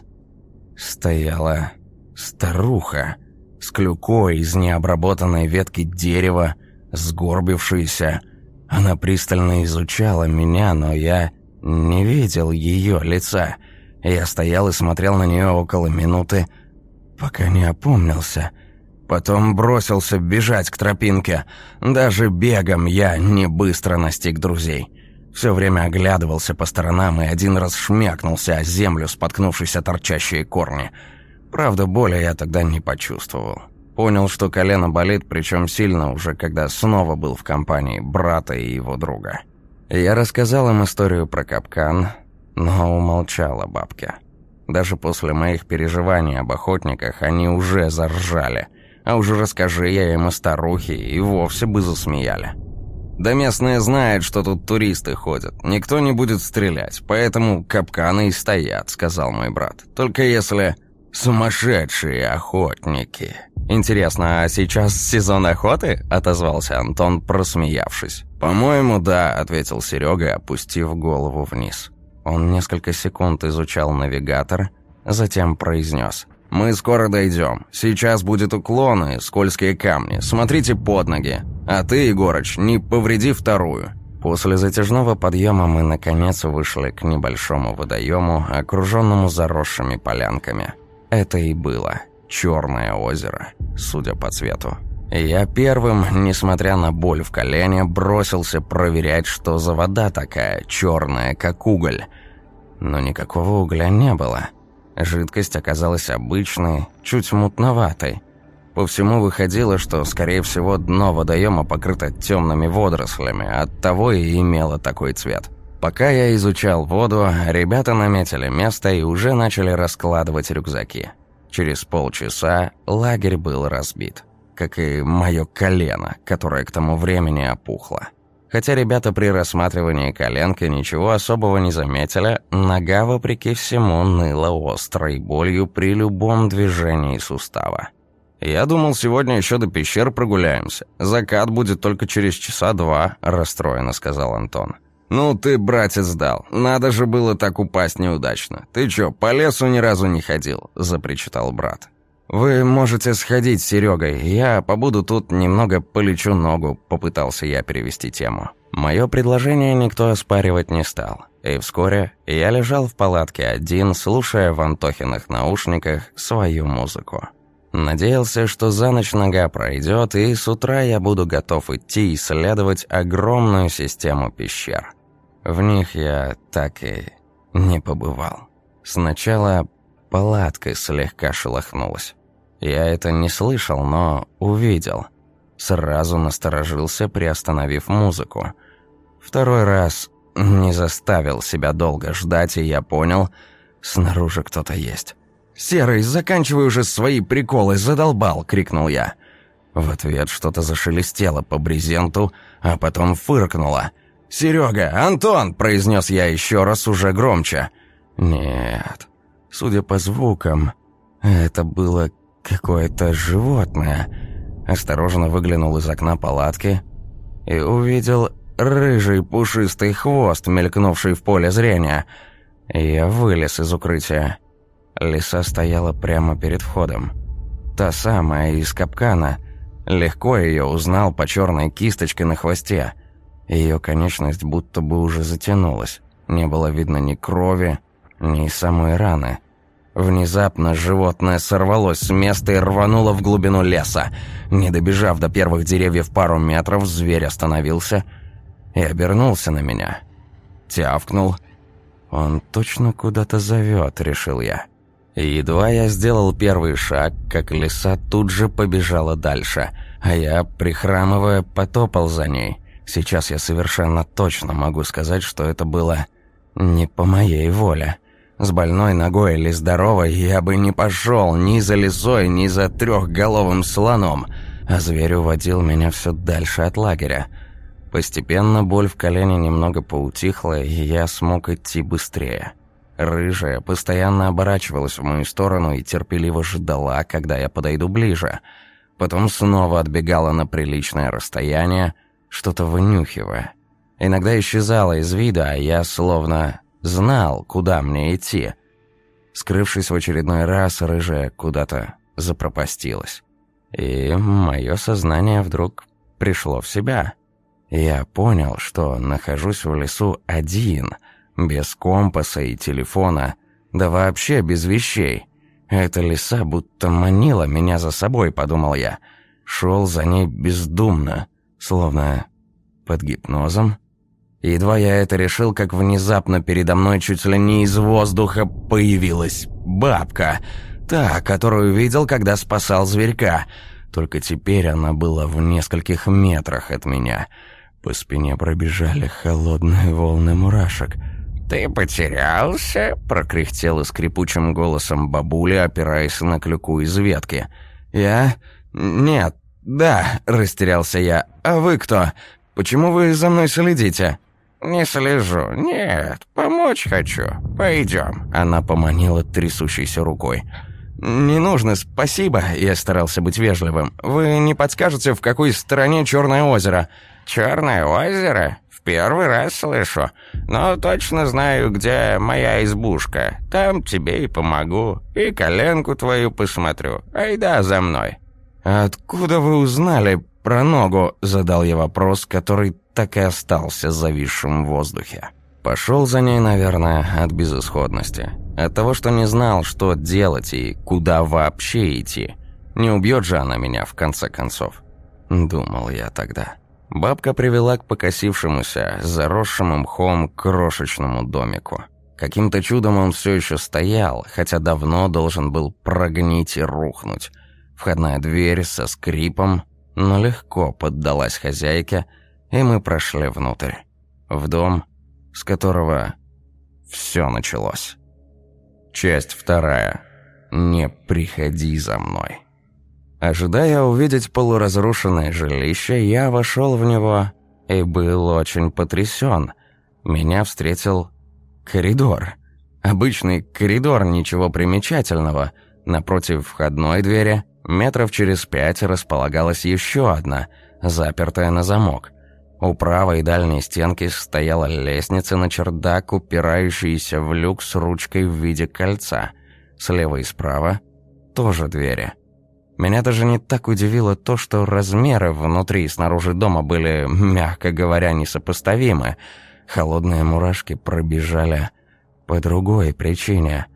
стояла старуха с клюкой из необработанной ветки дерева, сгорбившаяся. Она пристально изучала меня, но я не видел ее лица — я стоял и смотрел на нее около минуты, пока не опомнился. Потом бросился бежать к тропинке. Даже бегом я не быстро настиг друзей. Все время оглядывался по сторонам и один раз шмякнулся о землю, споткнувшись о торчащие корни. Правда, боли я тогда не почувствовал. Понял, что колено болит, причем сильно уже, когда снова был в компании брата и его друга. Я рассказал им историю про капкан, но умолчала бабка. Даже после моих переживаний об охотниках они уже заржали. А уже расскажи я им о старухе, и вовсе бы засмеяли. Да местные знают, что тут туристы ходят. Никто не будет стрелять, поэтому капканы и стоят, сказал мой брат. Только если сумасшедшие охотники. Интересно, а сейчас сезон охоты? отозвался Антон, просмеявшись. По-моему, да, ответил Серега, опустив голову вниз. Он несколько секунд изучал навигатор, затем произнес. «Мы скоро дойдем. Сейчас будет уклоны, скользкие камни. Смотрите под ноги. А ты, Егорыч, не повреди вторую». После затяжного подъема мы, наконец, вышли к небольшому водоему, окруженному заросшими полянками. Это и было Черное озеро, судя по цвету. Я первым, несмотря на боль в колене, бросился проверять, что за вода такая, черная, как уголь. Но никакого угля не было. Жидкость оказалась обычной, чуть мутноватой. По всему выходило, что, скорее всего, дно водоема покрыто темными водорослями, оттого и имело такой цвет. Пока я изучал воду, ребята наметили место и уже начали раскладывать рюкзаки. Через полчаса лагерь был разбит как и мое колено, которое к тому времени опухло. Хотя ребята при рассматривании коленки ничего особого не заметили, нога, вопреки всему, ныла острой болью при любом движении сустава. «Я думал, сегодня еще до пещер прогуляемся. Закат будет только через часа два», – расстроенно сказал Антон. «Ну ты, братец, дал. Надо же было так упасть неудачно. Ты чё, по лесу ни разу не ходил?» – запричитал брат. «Вы можете сходить с Серегой, я побуду тут, немного полечу ногу», — попытался я перевести тему. Мое предложение никто оспаривать не стал, и вскоре я лежал в палатке один, слушая в Антохиных наушниках свою музыку. Надеялся, что за ночь нога пройдет, и с утра я буду готов идти исследовать огромную систему пещер. В них я так и не побывал. Сначала палатка слегка шелохнулась. Я это не слышал, но увидел. Сразу насторожился, приостановив музыку. Второй раз не заставил себя долго ждать, и я понял, снаружи кто-то есть. «Серый, заканчивай уже свои приколы, задолбал!» — крикнул я. В ответ что-то зашелестело по брезенту, а потом фыркнуло. «Серега! Антон!» — произнес я еще раз уже громче. «Нет, судя по звукам, это было какое-то животное. Осторожно выглянул из окна палатки и увидел рыжий пушистый хвост, мелькнувший в поле зрения. Я вылез из укрытия. Лиса стояла прямо перед входом. Та самая из капкана. Легко ее узнал по черной кисточке на хвосте. Ее конечность будто бы уже затянулась. Не было видно ни крови, ни самой раны. Внезапно животное сорвалось с места и рвануло в глубину леса. Не добежав до первых деревьев пару метров, зверь остановился и обернулся на меня. Тявкнул. «Он точно куда-то зовет», — решил я. И едва я сделал первый шаг, как лиса тут же побежала дальше, а я, прихрамывая, потопал за ней. Сейчас я совершенно точно могу сказать, что это было не по моей воле. С больной ногой или здоровой я бы не пошел ни за лисой, ни за трехголовым слоном. а зверь уводил меня все дальше от лагеря. Постепенно боль в колене немного поутихла, и я смог идти быстрее. Рыжая постоянно оборачивалась в мою сторону и терпеливо ждала, когда я подойду ближе. Потом снова отбегала на приличное расстояние, что-то вынюхивая. Иногда исчезала из вида, а я словно знал, куда мне идти. Скрывшись в очередной раз, рыжая куда-то запропастилась. И мое сознание вдруг пришло в себя. Я понял, что нахожусь в лесу один, без компаса и телефона, да вообще без вещей. Эта лиса будто манила меня за собой, подумал я. Шел за ней бездумно, словно под гипнозом. Едва я это решил, как внезапно передо мной чуть ли не из воздуха появилась бабка, та, которую видел, когда спасал зверька. Только теперь она была в нескольких метрах от меня. По спине пробежали холодные волны мурашек. «Ты потерялся?» — прокряхтела скрипучим голосом бабуля, опираясь на клюку из ветки. «Я? Нет. Да», — растерялся я. «А вы кто? Почему вы за мной следите?» «Не слежу. Нет, помочь хочу. Пойдем». Она поманила трясущейся рукой. «Не нужно, спасибо», — я старался быть вежливым. «Вы не подскажете, в какой стороне Черное озеро?» «Черное озеро? В первый раз слышу. Но точно знаю, где моя избушка. Там тебе и помогу. И коленку твою посмотрю. Айда за мной». «Откуда вы узнали про ногу?» — задал я вопрос, который так и остался зависшим в воздухе. Пошел за ней, наверное, от безысходности. От того, что не знал, что делать и куда вообще идти. Не убьет же она меня, в конце концов. Думал я тогда. Бабка привела к покосившемуся, заросшему мхом крошечному домику. Каким-то чудом он все еще стоял, хотя давно должен был прогнить и рухнуть. Входная дверь со скрипом, но легко поддалась хозяйке, и мы прошли внутрь. В дом, с которого все началось. Часть вторая. «Не приходи за мной». Ожидая увидеть полуразрушенное жилище, я вошел в него и был очень потрясен. Меня встретил коридор. Обычный коридор, ничего примечательного. Напротив входной двери, метров через пять, располагалась еще одна, запертая на замок. У правой дальней стенки стояла лестница на чердак, упирающаяся в люк с ручкой в виде кольца. Слева и справа тоже двери. Меня даже не так удивило то, что размеры внутри и снаружи дома были, мягко говоря, несопоставимы. Холодные мурашки пробежали по другой причине.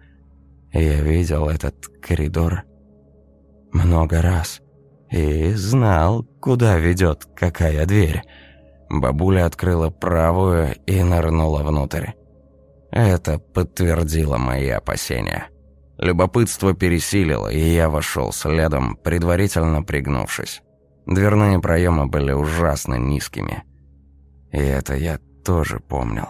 Я видел этот коридор много раз и знал, куда ведет какая дверь. Бабуля открыла правую и нырнула внутрь. Это подтвердило мои опасения. Любопытство пересилило, и я вошел следом, предварительно пригнувшись. Дверные проемы были ужасно низкими. И это я тоже помнил.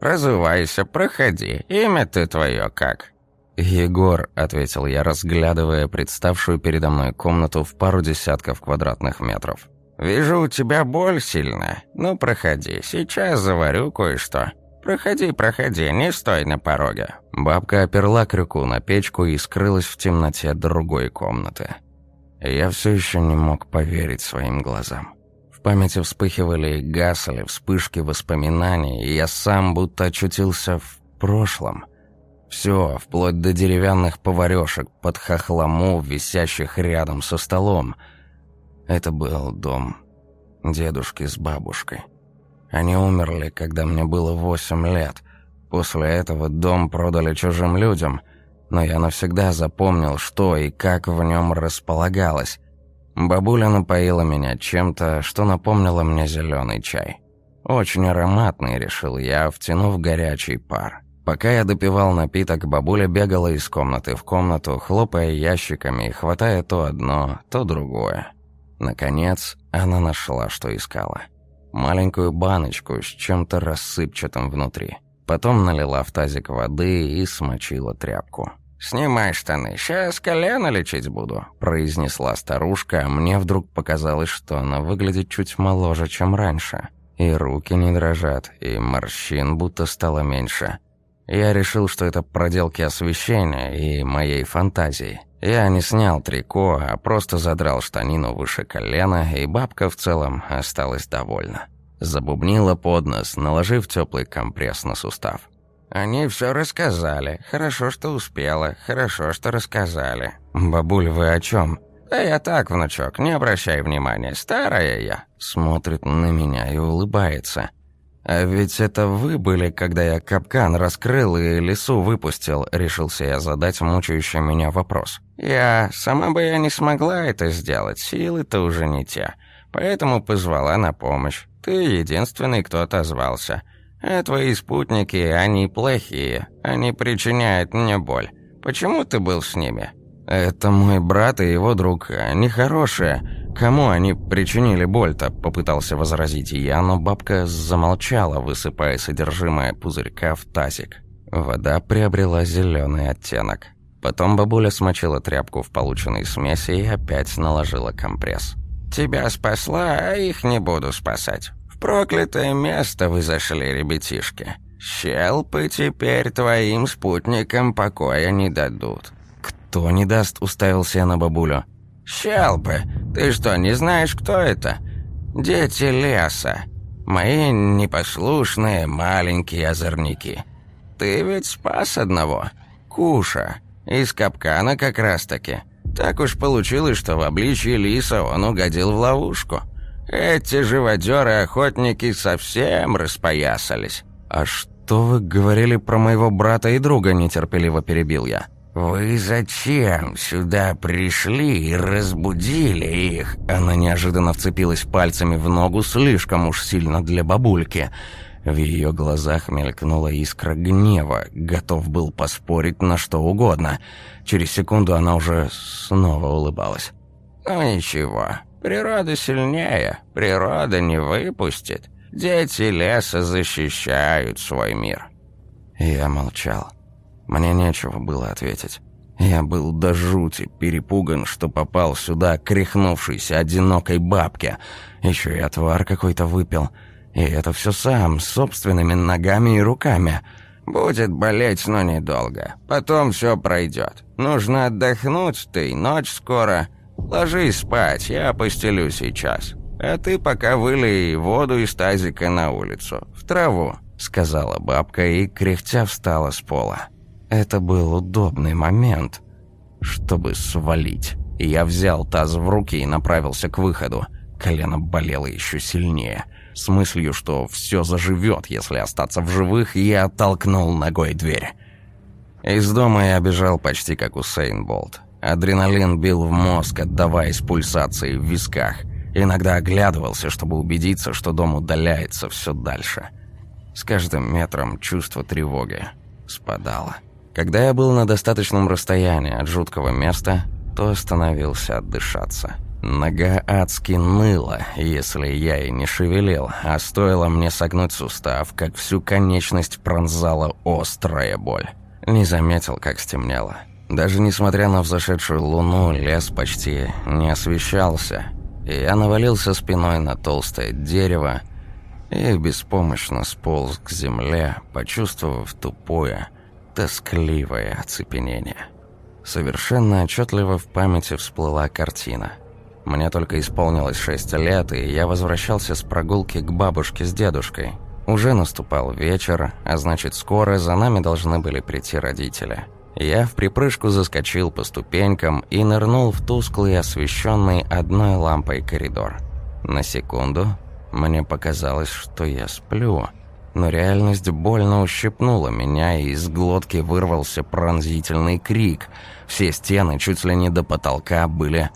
«Разувайся, проходи. Имя ты твое как?» «Егор», — ответил я, разглядывая представшую передо мной комнату в пару десятков квадратных метров. «Вижу, у тебя боль сильная. Ну, проходи, сейчас заварю кое-что. Проходи, проходи, не стой на пороге». Бабка оперла крюку на печку и скрылась в темноте другой комнаты. Я все еще не мог поверить своим глазам. В памяти вспыхивали и гасли вспышки воспоминаний, и я сам будто очутился в прошлом. Все, вплоть до деревянных поварешек под хохлому, висящих рядом со столом – это был дом дедушки с бабушкой. Они умерли, когда мне было восемь лет. После этого дом продали чужим людям, но я навсегда запомнил, что и как в нем располагалось. Бабуля напоила меня чем-то, что напомнило мне зеленый чай. Очень ароматный, решил я, втянув горячий пар. Пока я допивал напиток, бабуля бегала из комнаты в комнату, хлопая ящиками и хватая то одно, то другое. Наконец, она нашла, что искала. Маленькую баночку с чем-то рассыпчатым внутри. Потом налила в тазик воды и смочила тряпку. «Снимай штаны, сейчас колено лечить буду», — произнесла старушка, а мне вдруг показалось, что она выглядит чуть моложе, чем раньше. И руки не дрожат, и морщин будто стало меньше. Я решил, что это проделки освещения и моей фантазии. Я не снял трико, а просто задрал штанину выше колена, и бабка в целом осталась довольна. Забубнила под нос, наложив теплый компресс на сустав. «Они все рассказали. Хорошо, что успела. Хорошо, что рассказали». «Бабуль, вы о чем? «Да я так, внучок, не обращай внимания. Старая я». Смотрит на меня и улыбается. «А ведь это вы были, когда я капкан раскрыл и лесу выпустил», — решился я задать мучающий меня вопрос. «Я... Сама бы я не смогла это сделать, силы-то уже не те. Поэтому позвала на помощь. Ты единственный, кто отозвался. А твои спутники, они плохие. Они причиняют мне боль. Почему ты был с ними?» «Это мой брат и его друг. Они хорошие. Кому они причинили боль-то?» Попытался возразить я, но бабка замолчала, высыпая содержимое пузырька в тазик. Вода приобрела зеленый оттенок. Потом бабуля смочила тряпку в полученной смеси и опять наложила компресс. «Тебя спасла, а их не буду спасать. В проклятое место вы зашли, ребятишки. Щелпы теперь твоим спутникам покоя не дадут. «Кто не даст?» – уставился я на бабулю. «Щелпы, ты что, не знаешь, кто это? Дети леса. Мои непослушные маленькие озорники. Ты ведь спас одного, Куша, из капкана как раз-таки. Так уж получилось, что в обличье лиса он угодил в ловушку. Эти живодеры-охотники совсем распоясались». «А что вы говорили про моего брата и друга?» – нетерпеливо перебил я. «Вы зачем сюда пришли и разбудили их?» Она неожиданно вцепилась пальцами в ногу слишком уж сильно для бабульки. В ее глазах мелькнула искра гнева, готов был поспорить на что угодно. Через секунду она уже снова улыбалась. «Ну ничего, природа сильнее, природа не выпустит. Дети леса защищают свой мир». Я молчал. Мне нечего было ответить. Я был до жути перепуган, что попал сюда к одинокой бабке. Еще и отвар какой-то выпил. И это все сам, собственными ногами и руками. Будет болеть, но недолго. Потом все пройдет. Нужно отдохнуть, ты, ночь скоро. Ложись спать, я постелю сейчас. А ты пока вылей воду из тазика на улицу, в траву», — сказала бабка и, кряхтя, встала с пола. Это был удобный момент, чтобы свалить. Я взял таз в руки и направился к выходу. Колено болело еще сильнее. С мыслью, что все заживет, если остаться в живых, я оттолкнул ногой дверь. Из дома я бежал почти как Усейн Болт. Адреналин бил в мозг, отдаваясь пульсации в висках. Иногда оглядывался, чтобы убедиться, что дом удаляется все дальше. С каждым метром чувство тревоги спадало. Когда я был на достаточном расстоянии от жуткого места, то остановился отдышаться. Нога адски ныла, если я и не шевелил, а стоило мне согнуть сустав, как всю конечность пронзала острая боль. Не заметил, как стемнело. Даже несмотря на взошедшую луну, лес почти не освещался, я навалился спиной на толстое дерево и беспомощно сполз к земле, почувствовав тупое, тоскливое оцепенение. Совершенно отчетливо в памяти всплыла картина. Мне только исполнилось шесть лет, и я возвращался с прогулки к бабушке с дедушкой. Уже наступал вечер, а значит скоро за нами должны были прийти родители. Я в припрыжку заскочил по ступенькам и нырнул в тусклый, освещенный одной лампой коридор. На секунду мне показалось, что я сплю – но реальность больно ущипнула меня, и из глотки вырвался пронзительный крик. Все стены чуть ли не до потолка были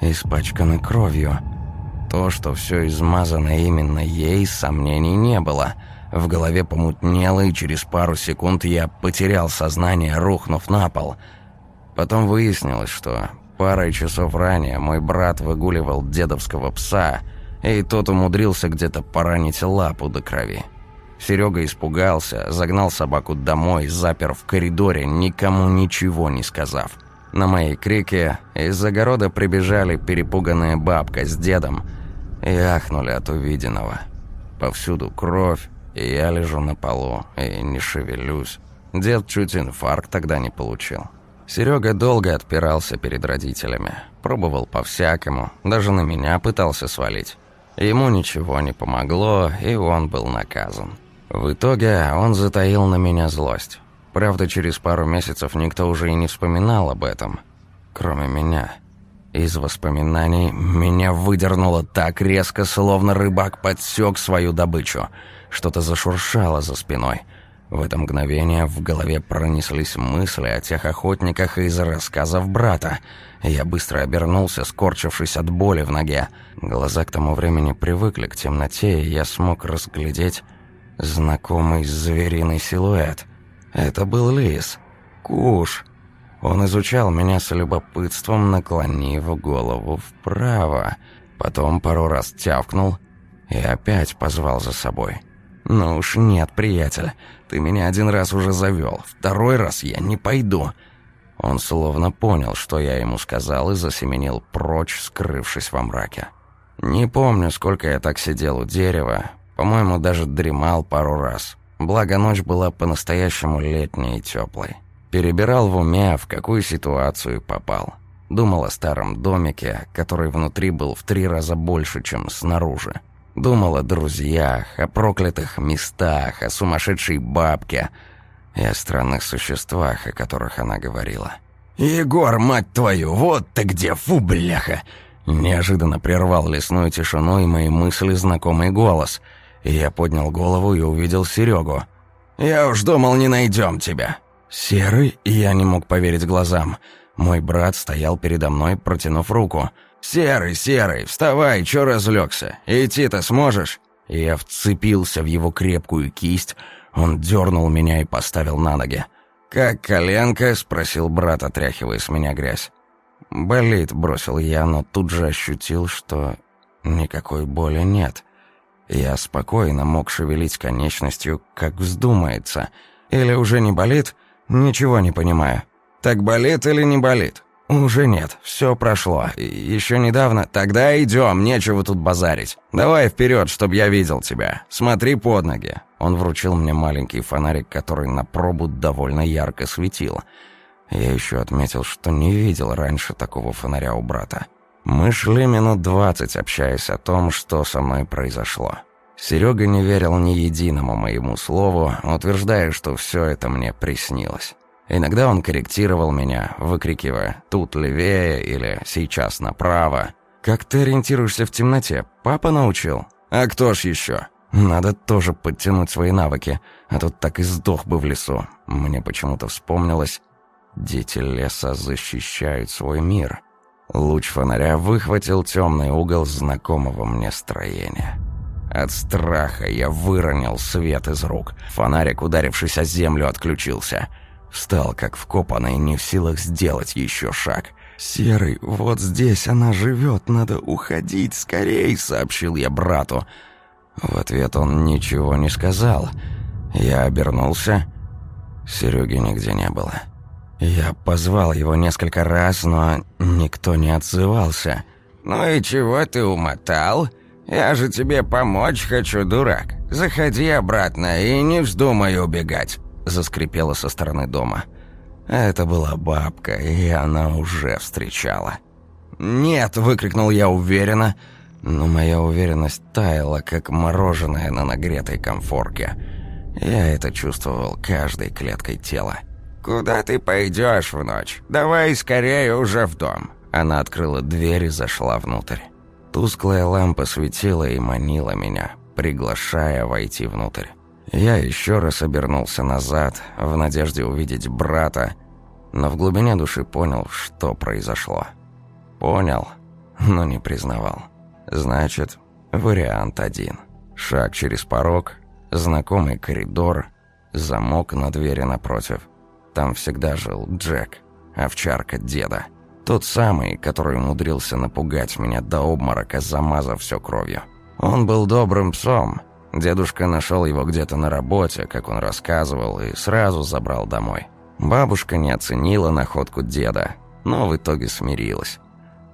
испачканы кровью. То, что все измазано именно ей, сомнений не было. В голове помутнело, и через пару секунд я потерял сознание, рухнув на пол. Потом выяснилось, что парой часов ранее мой брат выгуливал дедовского пса, и тот умудрился где-то поранить лапу до крови. Серега испугался, загнал собаку домой, запер в коридоре, никому ничего не сказав. На мои крики из огорода прибежали перепуганная бабка с дедом и ахнули от увиденного. Повсюду кровь, и я лежу на полу и не шевелюсь. Дед чуть инфаркт тогда не получил. Серега долго отпирался перед родителями. Пробовал по-всякому, даже на меня пытался свалить. Ему ничего не помогло, и он был наказан. В итоге он затаил на меня злость. Правда, через пару месяцев никто уже и не вспоминал об этом, кроме меня. Из воспоминаний меня выдернуло так резко, словно рыбак подсек свою добычу. Что-то зашуршало за спиной – в это мгновение в голове пронеслись мысли о тех охотниках из рассказов брата. Я быстро обернулся, скорчившись от боли в ноге. Глаза к тому времени привыкли к темноте, и я смог разглядеть знакомый звериный силуэт. Это был лис. Куш. Он изучал меня с любопытством, наклонив голову вправо. Потом пару раз тявкнул и опять позвал за собой. «Ну уж нет, приятель, ты меня один раз уже завел, второй раз я не пойду». Он словно понял, что я ему сказал, и засеменил прочь, скрывшись во мраке. Не помню, сколько я так сидел у дерева, по-моему, даже дремал пару раз. Благо, ночь была по-настоящему летней и теплой. Перебирал в уме, в какую ситуацию попал. Думал о старом домике, который внутри был в три раза больше, чем снаружи. Думал о друзьях, о проклятых местах, о сумасшедшей бабке и о странных существах, о которых она говорила. «Егор, мать твою, вот ты где, фу, бляха!» Неожиданно прервал лесную тишину и мои мысли знакомый голос. Я поднял голову и увидел Серегу. «Я уж думал, не найдем тебя». Серый, я не мог поверить глазам. Мой брат стоял передо мной, протянув руку – «Серый, Серый, вставай, чё разлегся? Идти-то сможешь?» Я вцепился в его крепкую кисть, он дернул меня и поставил на ноги. «Как коленка?» — спросил брат, отряхивая с меня грязь. «Болит», — бросил я, но тут же ощутил, что никакой боли нет. Я спокойно мог шевелить конечностью, как вздумается. Или уже не болит? Ничего не понимаю. Так болит или не болит? «Уже нет, все прошло. Еще недавно... Тогда идем, нечего тут базарить. Давай вперед, чтоб я видел тебя. Смотри под ноги». Он вручил мне маленький фонарик, который на пробу довольно ярко светил. Я еще отметил, что не видел раньше такого фонаря у брата. Мы шли минут двадцать, общаясь о том, что со мной произошло. Серега не верил ни единому моему слову, утверждая, что все это мне приснилось. Иногда он корректировал меня, выкрикивая «тут левее» или «сейчас направо». «Как ты ориентируешься в темноте? Папа научил?» «А кто ж еще?» «Надо тоже подтянуть свои навыки, а тут так и сдох бы в лесу». Мне почему-то вспомнилось «Дети леса защищают свой мир». Луч фонаря выхватил темный угол знакомого мне строения. От страха я выронил свет из рук. Фонарик, ударившись о землю, отключился – Встал, как вкопанный, не в силах сделать еще шаг. «Серый, вот здесь она живет, надо уходить скорей», — сообщил я брату. В ответ он ничего не сказал. Я обернулся. Сереги нигде не было. Я позвал его несколько раз, но никто не отзывался. «Ну и чего ты умотал? Я же тебе помочь хочу, дурак. Заходи обратно и не вздумай убегать» заскрипело со стороны дома. Это была бабка, и она уже встречала. «Нет!» — выкрикнул я уверенно, но моя уверенность таяла, как мороженое на нагретой комфорке. Я это чувствовал каждой клеткой тела. «Куда ты пойдешь в ночь? Давай скорее уже в дом!» Она открыла дверь и зашла внутрь. Тусклая лампа светила и манила меня, приглашая войти внутрь. Я еще раз обернулся назад, в надежде увидеть брата, но в глубине души понял, что произошло. Понял, но не признавал. Значит, вариант один. Шаг через порог, знакомый коридор, замок на двери напротив. Там всегда жил Джек, овчарка деда. Тот самый, который умудрился напугать меня до обморока, замазав все кровью. Он был добрым псом, Дедушка нашел его где-то на работе, как он рассказывал, и сразу забрал домой. Бабушка не оценила находку деда, но в итоге смирилась.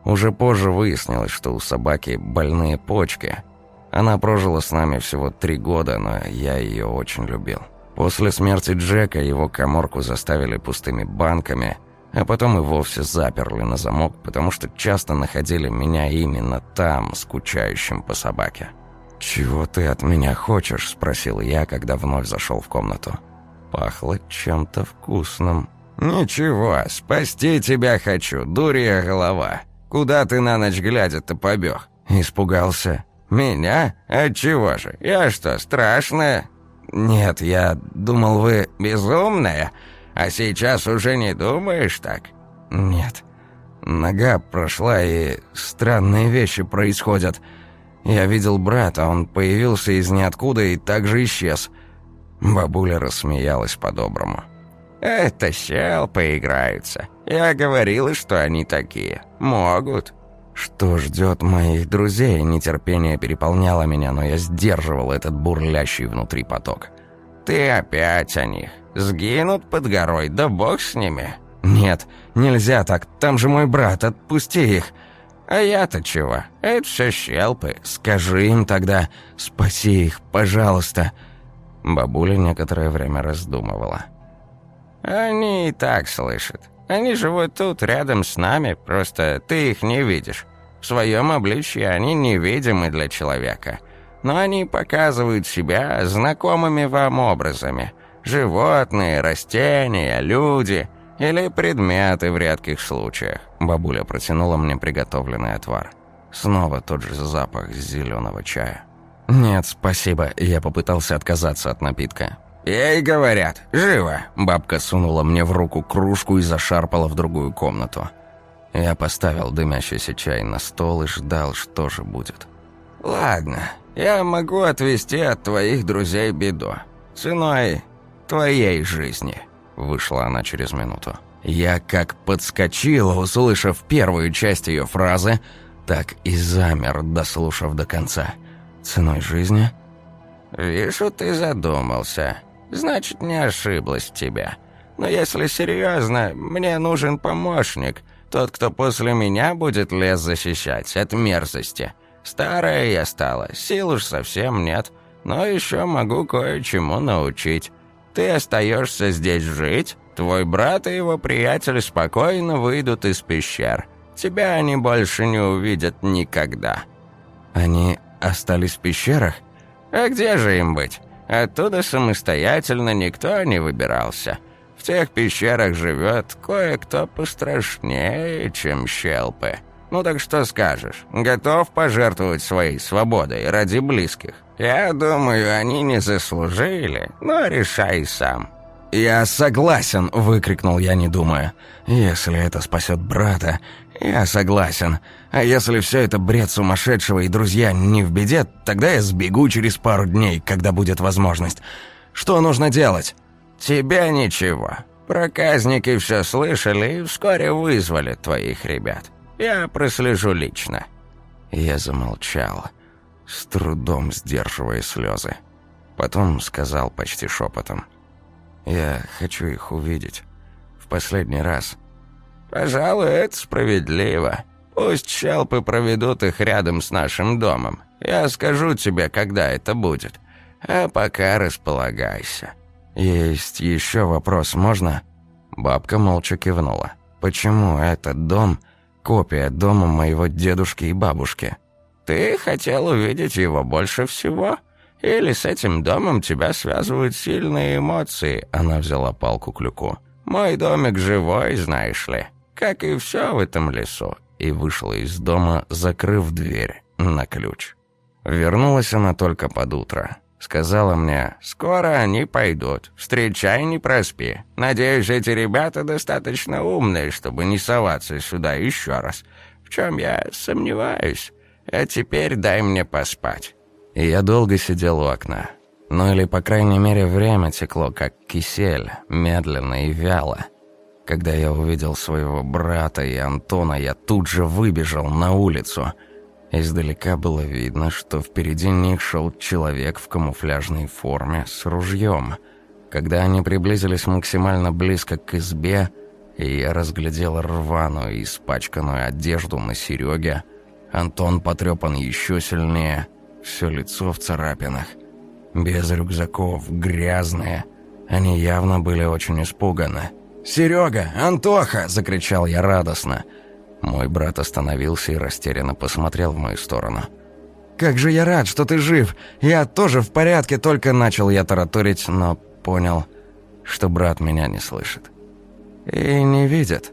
Уже позже выяснилось, что у собаки больные почки. Она прожила с нами всего три года, но я ее очень любил. После смерти Джека его коморку заставили пустыми банками, а потом и вовсе заперли на замок, потому что часто находили меня именно там, скучающим по собаке. «Чего ты от меня хочешь?» – спросил я, когда вновь зашел в комнату. Пахло чем-то вкусным. «Ничего, спасти тебя хочу, дурья голова. Куда ты на ночь глядя-то побег?» Испугался. «Меня? Отчего же? Я что, страшная?» «Нет, я думал, вы...» «Безумная? А сейчас уже не думаешь так?» «Нет. Нога прошла, и странные вещи происходят. Я видел брата, он появился из ниоткуда и также исчез. Бабуля рассмеялась по-доброму. «Это щел поиграются. Я говорила, что они такие. Могут». Что ждет моих друзей? Нетерпение переполняло меня, но я сдерживал этот бурлящий внутри поток. «Ты опять о них. Сгинут под горой, да бог с ними». «Нет, нельзя так. Там же мой брат. Отпусти их». «А я-то чего? Это все щелпы». «Скажи им тогда, спаси их, пожалуйста». Бабуля некоторое время раздумывала. «Они и так слышат. Они живут тут, рядом с нами, просто ты их не видишь. В своем обличье они невидимы для человека. Но они показывают себя знакомыми вам образами. Животные, растения, люди или предметы в редких случаях. Бабуля протянула мне приготовленный отвар. Снова тот же запах зеленого чая. «Нет, спасибо». Я попытался отказаться от напитка. «Ей говорят, живо!» Бабка сунула мне в руку кружку и зашарпала в другую комнату. Я поставил дымящийся чай на стол и ждал, что же будет. «Ладно, я могу отвести от твоих друзей беду. Ценой твоей жизни», — вышла она через минуту. Я как подскочил, услышав первую часть ее фразы, так и замер, дослушав до конца. «Ценой жизни?» «Вижу, ты задумался. Значит, не ошиблась тебя. Но если серьезно, мне нужен помощник. Тот, кто после меня будет лес защищать от мерзости. Старая я стала, сил уж совсем нет, но еще могу кое-чему научить. Ты остаешься здесь жить, твой брат и его приятель спокойно выйдут из пещер. Тебя они больше не увидят никогда». «Они остались в пещерах?» «А где же им быть? Оттуда самостоятельно никто не выбирался. В тех пещерах живет кое-кто пострашнее, чем щелпы. Ну так что скажешь? Готов пожертвовать своей свободой ради близких? Я думаю, они не заслужили, но решай сам». «Я согласен!» – выкрикнул я, не думая. «Если это спасет брата, я согласен. А если все это бред сумасшедшего и друзья не в беде, тогда я сбегу через пару дней, когда будет возможность. Что нужно делать?» «Тебе ничего. Проказники все слышали и вскоре вызвали твоих ребят. Я прослежу лично». Я замолчал, с трудом сдерживая слезы. Потом сказал почти шепотом. «Я хочу их увидеть. В последний раз». «Пожалуй, это справедливо. Пусть щелпы проведут их рядом с нашим домом. Я скажу тебе, когда это будет. А пока располагайся». «Есть еще вопрос, можно?» Бабка молча кивнула. «Почему этот дом – копия дома моего дедушки и бабушки?» «Ты хотел увидеть его больше всего? Или с этим домом тебя связывают сильные эмоции?» Она взяла палку клюку. «Мой домик живой, знаешь ли, как и все в этом лесу». И вышла из дома, закрыв дверь на ключ. Вернулась она только под утро. Сказала мне, «Скоро они пойдут. Встречай, не проспи. Надеюсь, эти ребята достаточно умные, чтобы не соваться сюда еще раз. В чем я сомневаюсь. А теперь дай мне поспать». И я долго сидел у окна. Ну или, по крайней мере, время текло, как кисель, медленно и вяло. Когда я увидел своего брата и Антона, я тут же выбежал на улицу. Издалека было видно, что впереди них шел человек в камуфляжной форме с ружьем. Когда они приблизились максимально близко к избе, я разглядел рваную и испачканную одежду на Сереге, Антон потрепан еще сильнее, все лицо в царапинах. Без рюкзаков, грязные. Они явно были очень испуганы. «Серега! Антоха!» – закричал я радостно – мой брат остановился и растерянно посмотрел в мою сторону. «Как же я рад, что ты жив! Я тоже в порядке!» Только начал я тараторить, но понял, что брат меня не слышит. И не видит.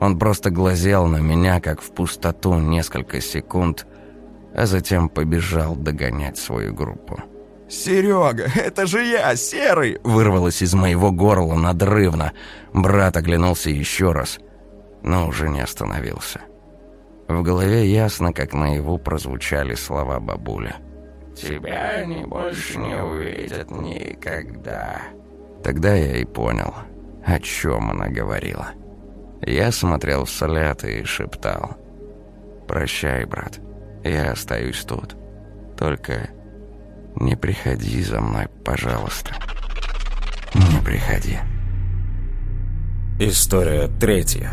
Он просто глазел на меня, как в пустоту, несколько секунд, а затем побежал догонять свою группу. «Серега, это же я, Серый!» Вырвалось из моего горла надрывно. Брат оглянулся еще раз – но уже не остановился. В голове ясно, как наяву прозвучали слова бабули. «Тебя они больше не увидят никогда». Тогда я и понял, о чем она говорила. Я смотрел вслед и шептал. «Прощай, брат, я остаюсь тут. Только не приходи за мной, пожалуйста. Не приходи». История третья.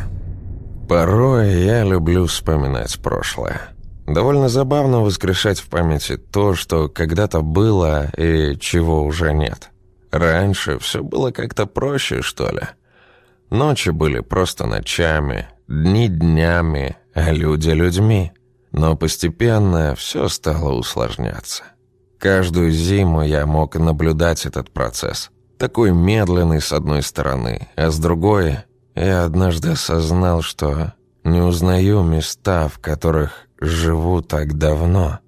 Порой я люблю вспоминать прошлое. Довольно забавно воскрешать в памяти то, что когда-то было и чего уже нет. Раньше все было как-то проще, что ли. Ночи были просто ночами, дни днями, а люди людьми. Но постепенно все стало усложняться. Каждую зиму я мог наблюдать этот процесс. Такой медленный с одной стороны, а с другой я однажды осознал, что не узнаю места, в которых живу так давно.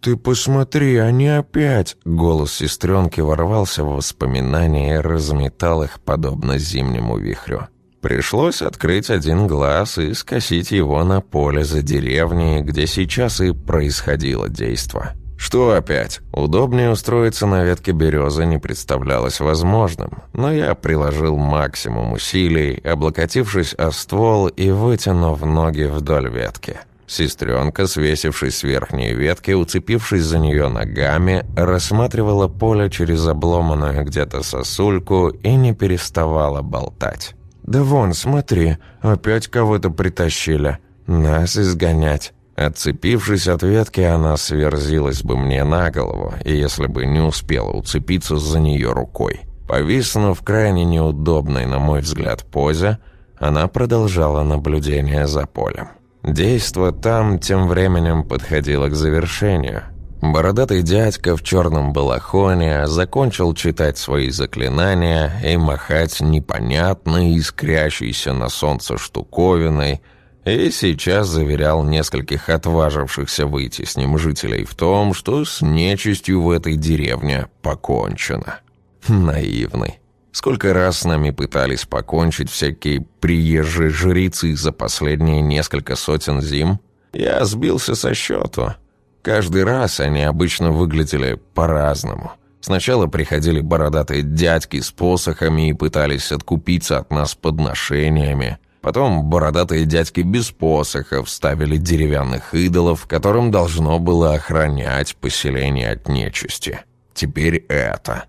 «Ты посмотри, они опять!» Голос сестренки ворвался в воспоминания и разметал их, подобно зимнему вихрю. Пришлось открыть один глаз и скосить его на поле за деревней, где сейчас и происходило действо. Что опять? Удобнее устроиться на ветке березы не представлялось возможным, но я приложил максимум усилий, облокотившись о ствол и вытянув ноги вдоль ветки. Сестренка, свесившись с верхней ветки, уцепившись за нее ногами, рассматривала поле через обломанную где-то сосульку и не переставала болтать. «Да вон, смотри, опять кого-то притащили. Нас изгонять». Отцепившись от ветки, она сверзилась бы мне на голову, если бы не успела уцепиться за нее рукой. Повиснув крайне неудобной, на мой взгляд, позе, она продолжала наблюдение за полем. Действо там тем временем подходило к завершению. Бородатый дядька в черном балахоне закончил читать свои заклинания и махать непонятной, искрящейся на солнце штуковиной – и сейчас заверял нескольких отважившихся выйти с ним жителей в том, что с нечистью в этой деревне покончено. Наивный. Сколько раз с нами пытались покончить всякие приезжие жрецы за последние несколько сотен зим, я сбился со счету. Каждый раз они обычно выглядели по-разному. Сначала приходили бородатые дядьки с посохами и пытались откупиться от нас подношениями, Потом бородатые дядьки без посохов ставили деревянных идолов, которым должно было охранять поселение от нечисти. Теперь это.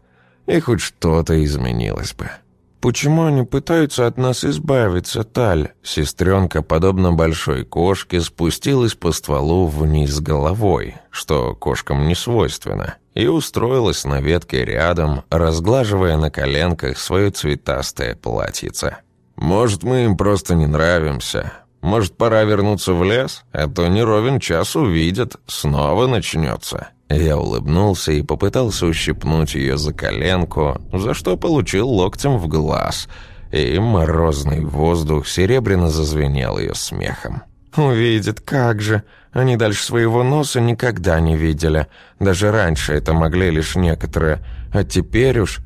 И хоть что-то изменилось бы. «Почему они пытаются от нас избавиться, Таль?» Сестренка, подобно большой кошке, спустилась по стволу вниз головой, что кошкам не свойственно, и устроилась на ветке рядом, разглаживая на коленках свое цветастое платьице. Может, мы им просто не нравимся. Может, пора вернуться в лес, а то не ровен час увидят, снова начнется». Я улыбнулся и попытался ущипнуть ее за коленку, за что получил локтем в глаз, и морозный воздух серебряно зазвенел ее смехом. «Увидят, как же! Они дальше своего носа никогда не видели. Даже раньше это могли лишь некоторые, а теперь уж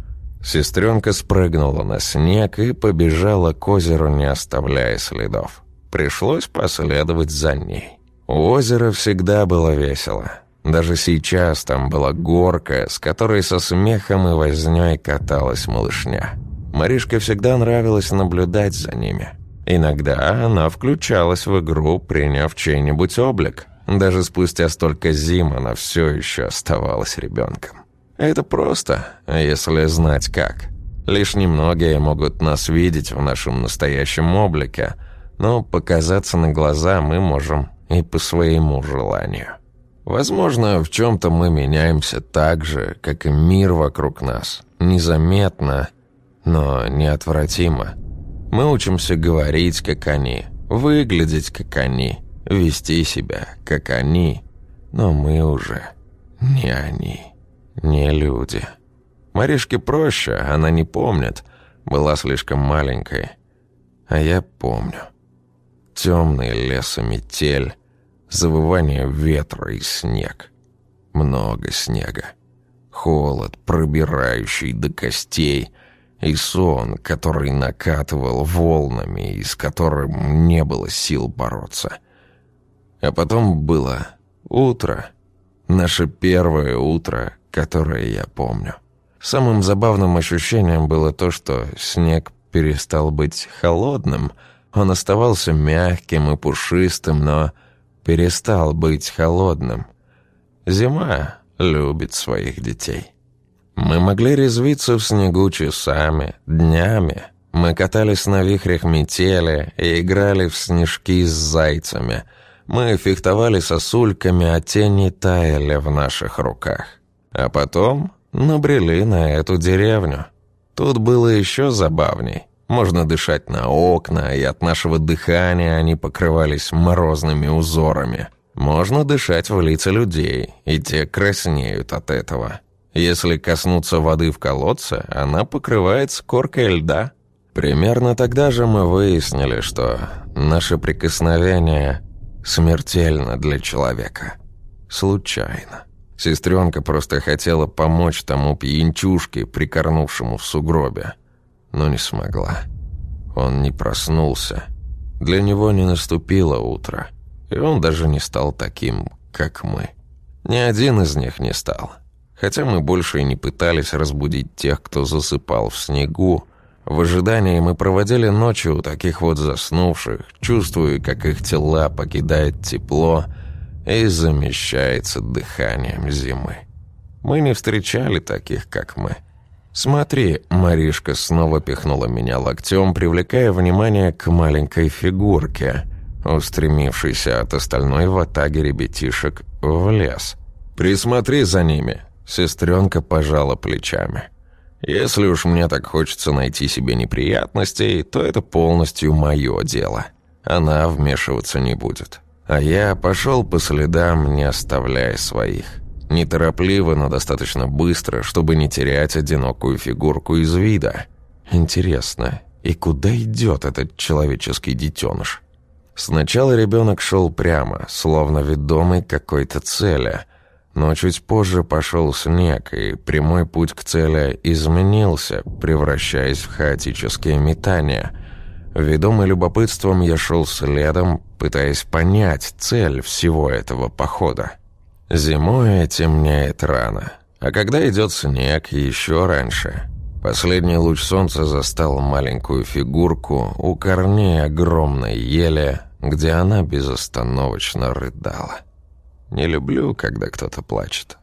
Сестренка спрыгнула на снег и побежала к озеру, не оставляя следов. Пришлось последовать за ней. У озера всегда было весело. Даже сейчас там была горка, с которой со смехом и вознёй каталась малышня. Маришке всегда нравилось наблюдать за ними. Иногда она включалась в игру, приняв чей-нибудь облик. Даже спустя столько зим она все еще оставалась ребенком. Это просто, если знать как. Лишь немногие могут нас видеть в нашем настоящем облике, но показаться на глаза мы можем и по своему желанию. Возможно, в чем-то мы меняемся так же, как и мир вокруг нас. Незаметно, но неотвратимо. Мы учимся говорить, как они, выглядеть, как они, вести себя, как они. Но мы уже не они, не люди. Маришке проще, она не помнит, была слишком маленькой. А я помню. Темный лес и метель, завывание ветра и снег. Много снега. Холод, пробирающий до костей, и сон, который накатывал волнами, и с которым не было сил бороться. А потом было утро, наше первое утро, которое я помню. Самым забавным ощущением было то, что снег перестал быть холодным, он оставался мягким и пушистым, но перестал быть холодным. Зима любит своих детей. Мы могли резвиться в снегу часами, днями. Мы катались на вихрях метели и играли в снежки с зайцами. Мы фехтовали сосульками, а тени таяли в наших руках. А потом набрели на эту деревню. Тут было еще забавней. Можно дышать на окна, и от нашего дыхания они покрывались морозными узорами. Можно дышать в лица людей, и те краснеют от этого. Если коснуться воды в колодце, она покрывается коркой льда. Примерно тогда же мы выяснили, что наше прикосновение смертельно для человека. Случайно. Сестренка просто хотела помочь тому пьянчушке, прикорнувшему в сугробе но не смогла. Он не проснулся. Для него не наступило утро, и он даже не стал таким, как мы. Ни один из них не стал. Хотя мы больше и не пытались разбудить тех, кто засыпал в снегу. В ожидании мы проводили ночи у таких вот заснувших, чувствуя, как их тела покидает тепло и замещается дыханием зимы. Мы не встречали таких, как мы. «Смотри», — Маришка снова пихнула меня локтем, привлекая внимание к маленькой фигурке, устремившейся от остальной ватаги ребятишек в лес. «Присмотри за ними», — сестренка пожала плечами. «Если уж мне так хочется найти себе неприятностей, то это полностью мое дело. Она вмешиваться не будет. А я пошел по следам, не оставляя своих». Неторопливо, но достаточно быстро, чтобы не терять одинокую фигурку из вида. Интересно, и куда идет этот человеческий детеныш? Сначала ребенок шел прямо, словно ведомый какой-то цели, но чуть позже пошел снег, и прямой путь к цели изменился, превращаясь в хаотические метания. Ведомый любопытством я шел следом, пытаясь понять цель всего этого похода. Зимой темнеет рано, а когда идет снег, еще раньше. Последний луч солнца застал маленькую фигурку у корней огромной ели, где она безостановочно рыдала. Не люблю, когда кто-то плачет.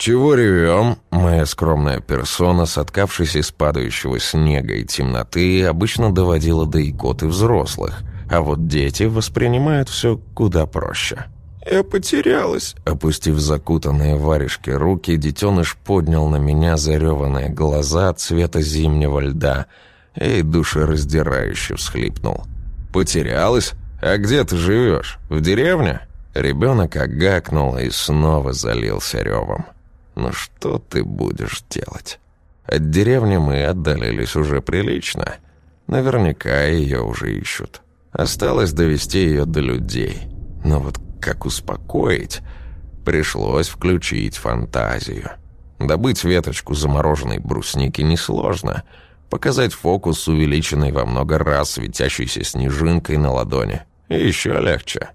«Чего ревем?» Моя скромная персона, соткавшись из падающего снега и темноты, обычно доводила до икоты взрослых, а вот дети воспринимают все куда проще. «Я потерялась». Опустив закутанные варежки руки, детеныш поднял на меня зареванные глаза цвета зимнего льда и душераздирающе всхлипнул. «Потерялась? А где ты живешь? В деревне?» Ребенок огакнул и снова залился ревом. «Ну что ты будешь делать?» От деревни мы отдалились уже прилично. Наверняка ее уже ищут. Осталось довести ее до людей. Но вот как успокоить? Пришлось включить фантазию. Добыть веточку замороженной брусники несложно. Показать фокус с увеличенной во много раз светящейся снежинкой на ладони. Еще легче.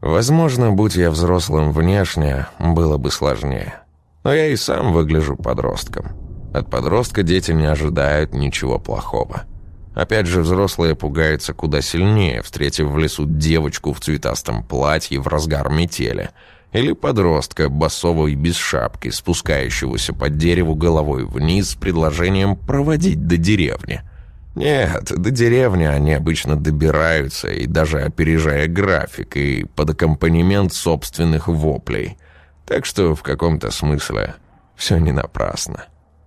Возможно, будь я взрослым внешне, было бы сложнее. Но я и сам выгляжу подростком. От подростка дети не ожидают ничего плохого. Опять же, взрослые пугаются куда сильнее, встретив в лесу девочку в цветастом платье в разгар метели. Или подростка, басового и без шапки, спускающегося под дереву головой вниз с предложением проводить до деревни. Нет, до деревни они обычно добираются, и даже опережая график, и под аккомпанемент собственных воплей. Так что в каком-то смысле все не напрасно.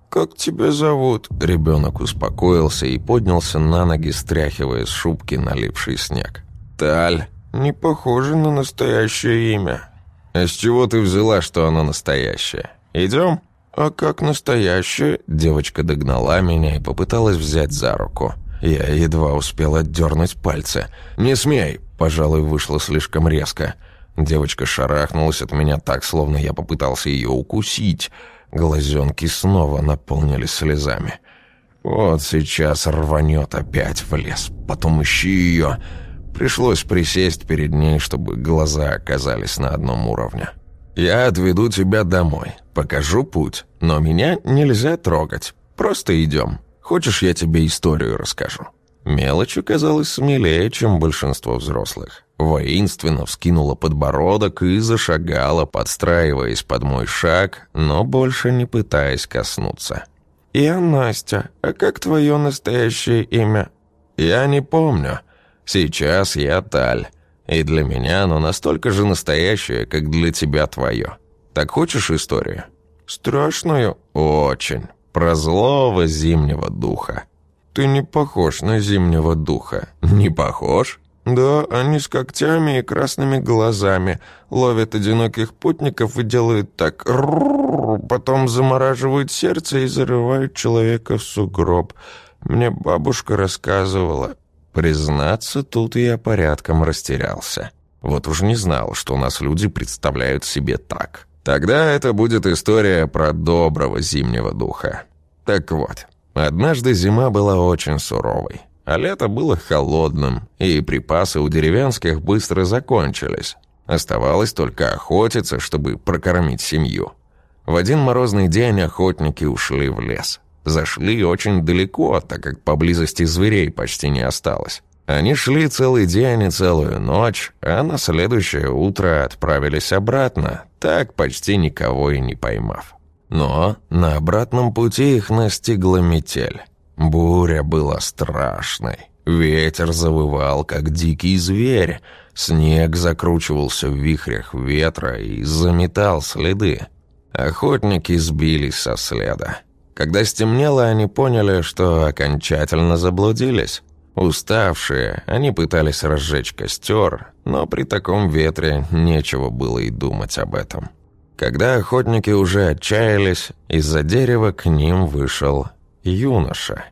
«Как тебя зовут?» Ребенок успокоился и поднялся на ноги, стряхивая с шубки налипший снег. «Таль, не похоже на настоящее имя». «А с чего ты взяла, что оно настоящее? Идем?» «А как настоящее?» Девочка догнала меня и попыталась взять за руку. Я едва успел отдернуть пальцы. «Не смей!» Пожалуй, вышло слишком резко. Девочка шарахнулась от меня так, словно я попытался ее укусить. Глазенки снова наполнились слезами. Вот сейчас рванет опять в лес. Потом ищи ее. Пришлось присесть перед ней, чтобы глаза оказались на одном уровне. «Я отведу тебя домой, покажу путь, но меня нельзя трогать. Просто идем. Хочешь, я тебе историю расскажу?» Мелочь оказалась смелее, чем большинство взрослых. Воинственно вскинула подбородок и зашагала, подстраиваясь под мой шаг, но больше не пытаясь коснуться. «Я Настя. А как твое настоящее имя?» «Я не помню. Сейчас я Таль. И для меня оно настолько же настоящее, как для тебя твое. Так хочешь историю?» «Страшную?» «Очень. Про злого зимнего духа». «Ты не похож на зимнего духа». «Не похож?» «Да, они с когтями и красными глазами. Ловят одиноких путников и делают так. Потом замораживают сердце и зарывают человека в сугроб. Мне бабушка рассказывала. Признаться, тут я порядком растерялся. Вот уж не знал, что у нас люди представляют себе так. Тогда это будет история про доброго зимнего духа. Так вот, однажды зима была очень суровой. А лето было холодным, и припасы у деревенских быстро закончились. Оставалось только охотиться, чтобы прокормить семью. В один морозный день охотники ушли в лес. Зашли очень далеко, так как поблизости зверей почти не осталось. Они шли целый день и целую ночь, а на следующее утро отправились обратно, так почти никого и не поймав. Но на обратном пути их настигла метель. Буря была страшной. Ветер завывал, как дикий зверь. Снег закручивался в вихрях ветра и заметал следы. Охотники сбились со следа. Когда стемнело, они поняли, что окончательно заблудились. Уставшие, они пытались разжечь костер, но при таком ветре нечего было и думать об этом. Когда охотники уже отчаялись, из-за дерева к ним вышел юноша.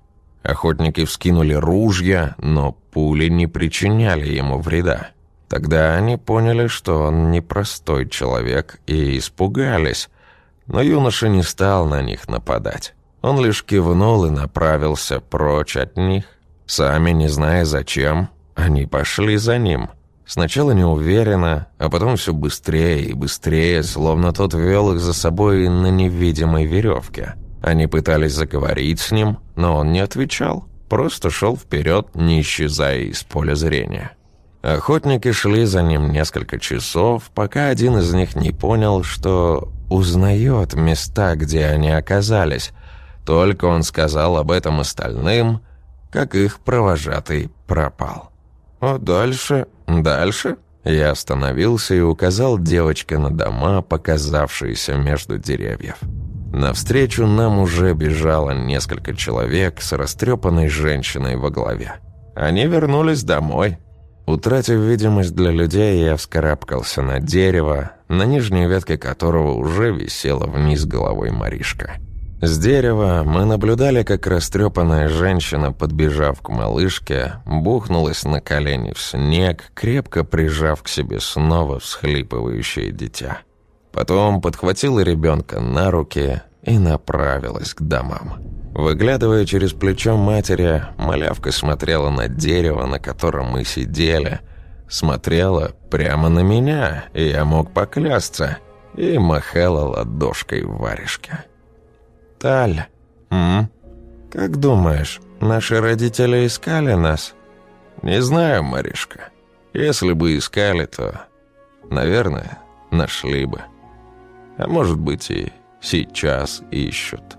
Охотники вскинули ружья, но пули не причиняли ему вреда. Тогда они поняли, что он непростой человек, и испугались. Но юноша не стал на них нападать. Он лишь кивнул и направился прочь от них. Сами не зная зачем, они пошли за ним. Сначала неуверенно, а потом все быстрее и быстрее, словно тот вел их за собой на невидимой веревке. Они пытались заговорить с ним, но он не отвечал, просто шел вперед, не исчезая из поля зрения. Охотники шли за ним несколько часов, пока один из них не понял, что узнает места, где они оказались. Только он сказал об этом остальным, как их провожатый пропал. «А дальше?» «Дальше?» Я остановился и указал девочке на дома, показавшиеся между деревьев. Навстречу нам уже бежало несколько человек с растрепанной женщиной во главе. Они вернулись домой. Утратив видимость для людей, я вскарабкался на дерево, на нижней ветке которого уже висела вниз головой Маришка. С дерева мы наблюдали, как растрепанная женщина, подбежав к малышке, бухнулась на колени в снег, крепко прижав к себе снова всхлипывающее дитя. Потом подхватила ребенка на руки и направилась к домам. Выглядывая через плечо матери, малявка смотрела на дерево, на котором мы сидели. Смотрела прямо на меня, и я мог поклясться, и махала ладошкой варежке. «Таль, м? как думаешь, Наши родители искали нас?» «Не знаю, Маришка. Если бы искали, то, наверное, нашли бы. А может быть и сейчас ищут».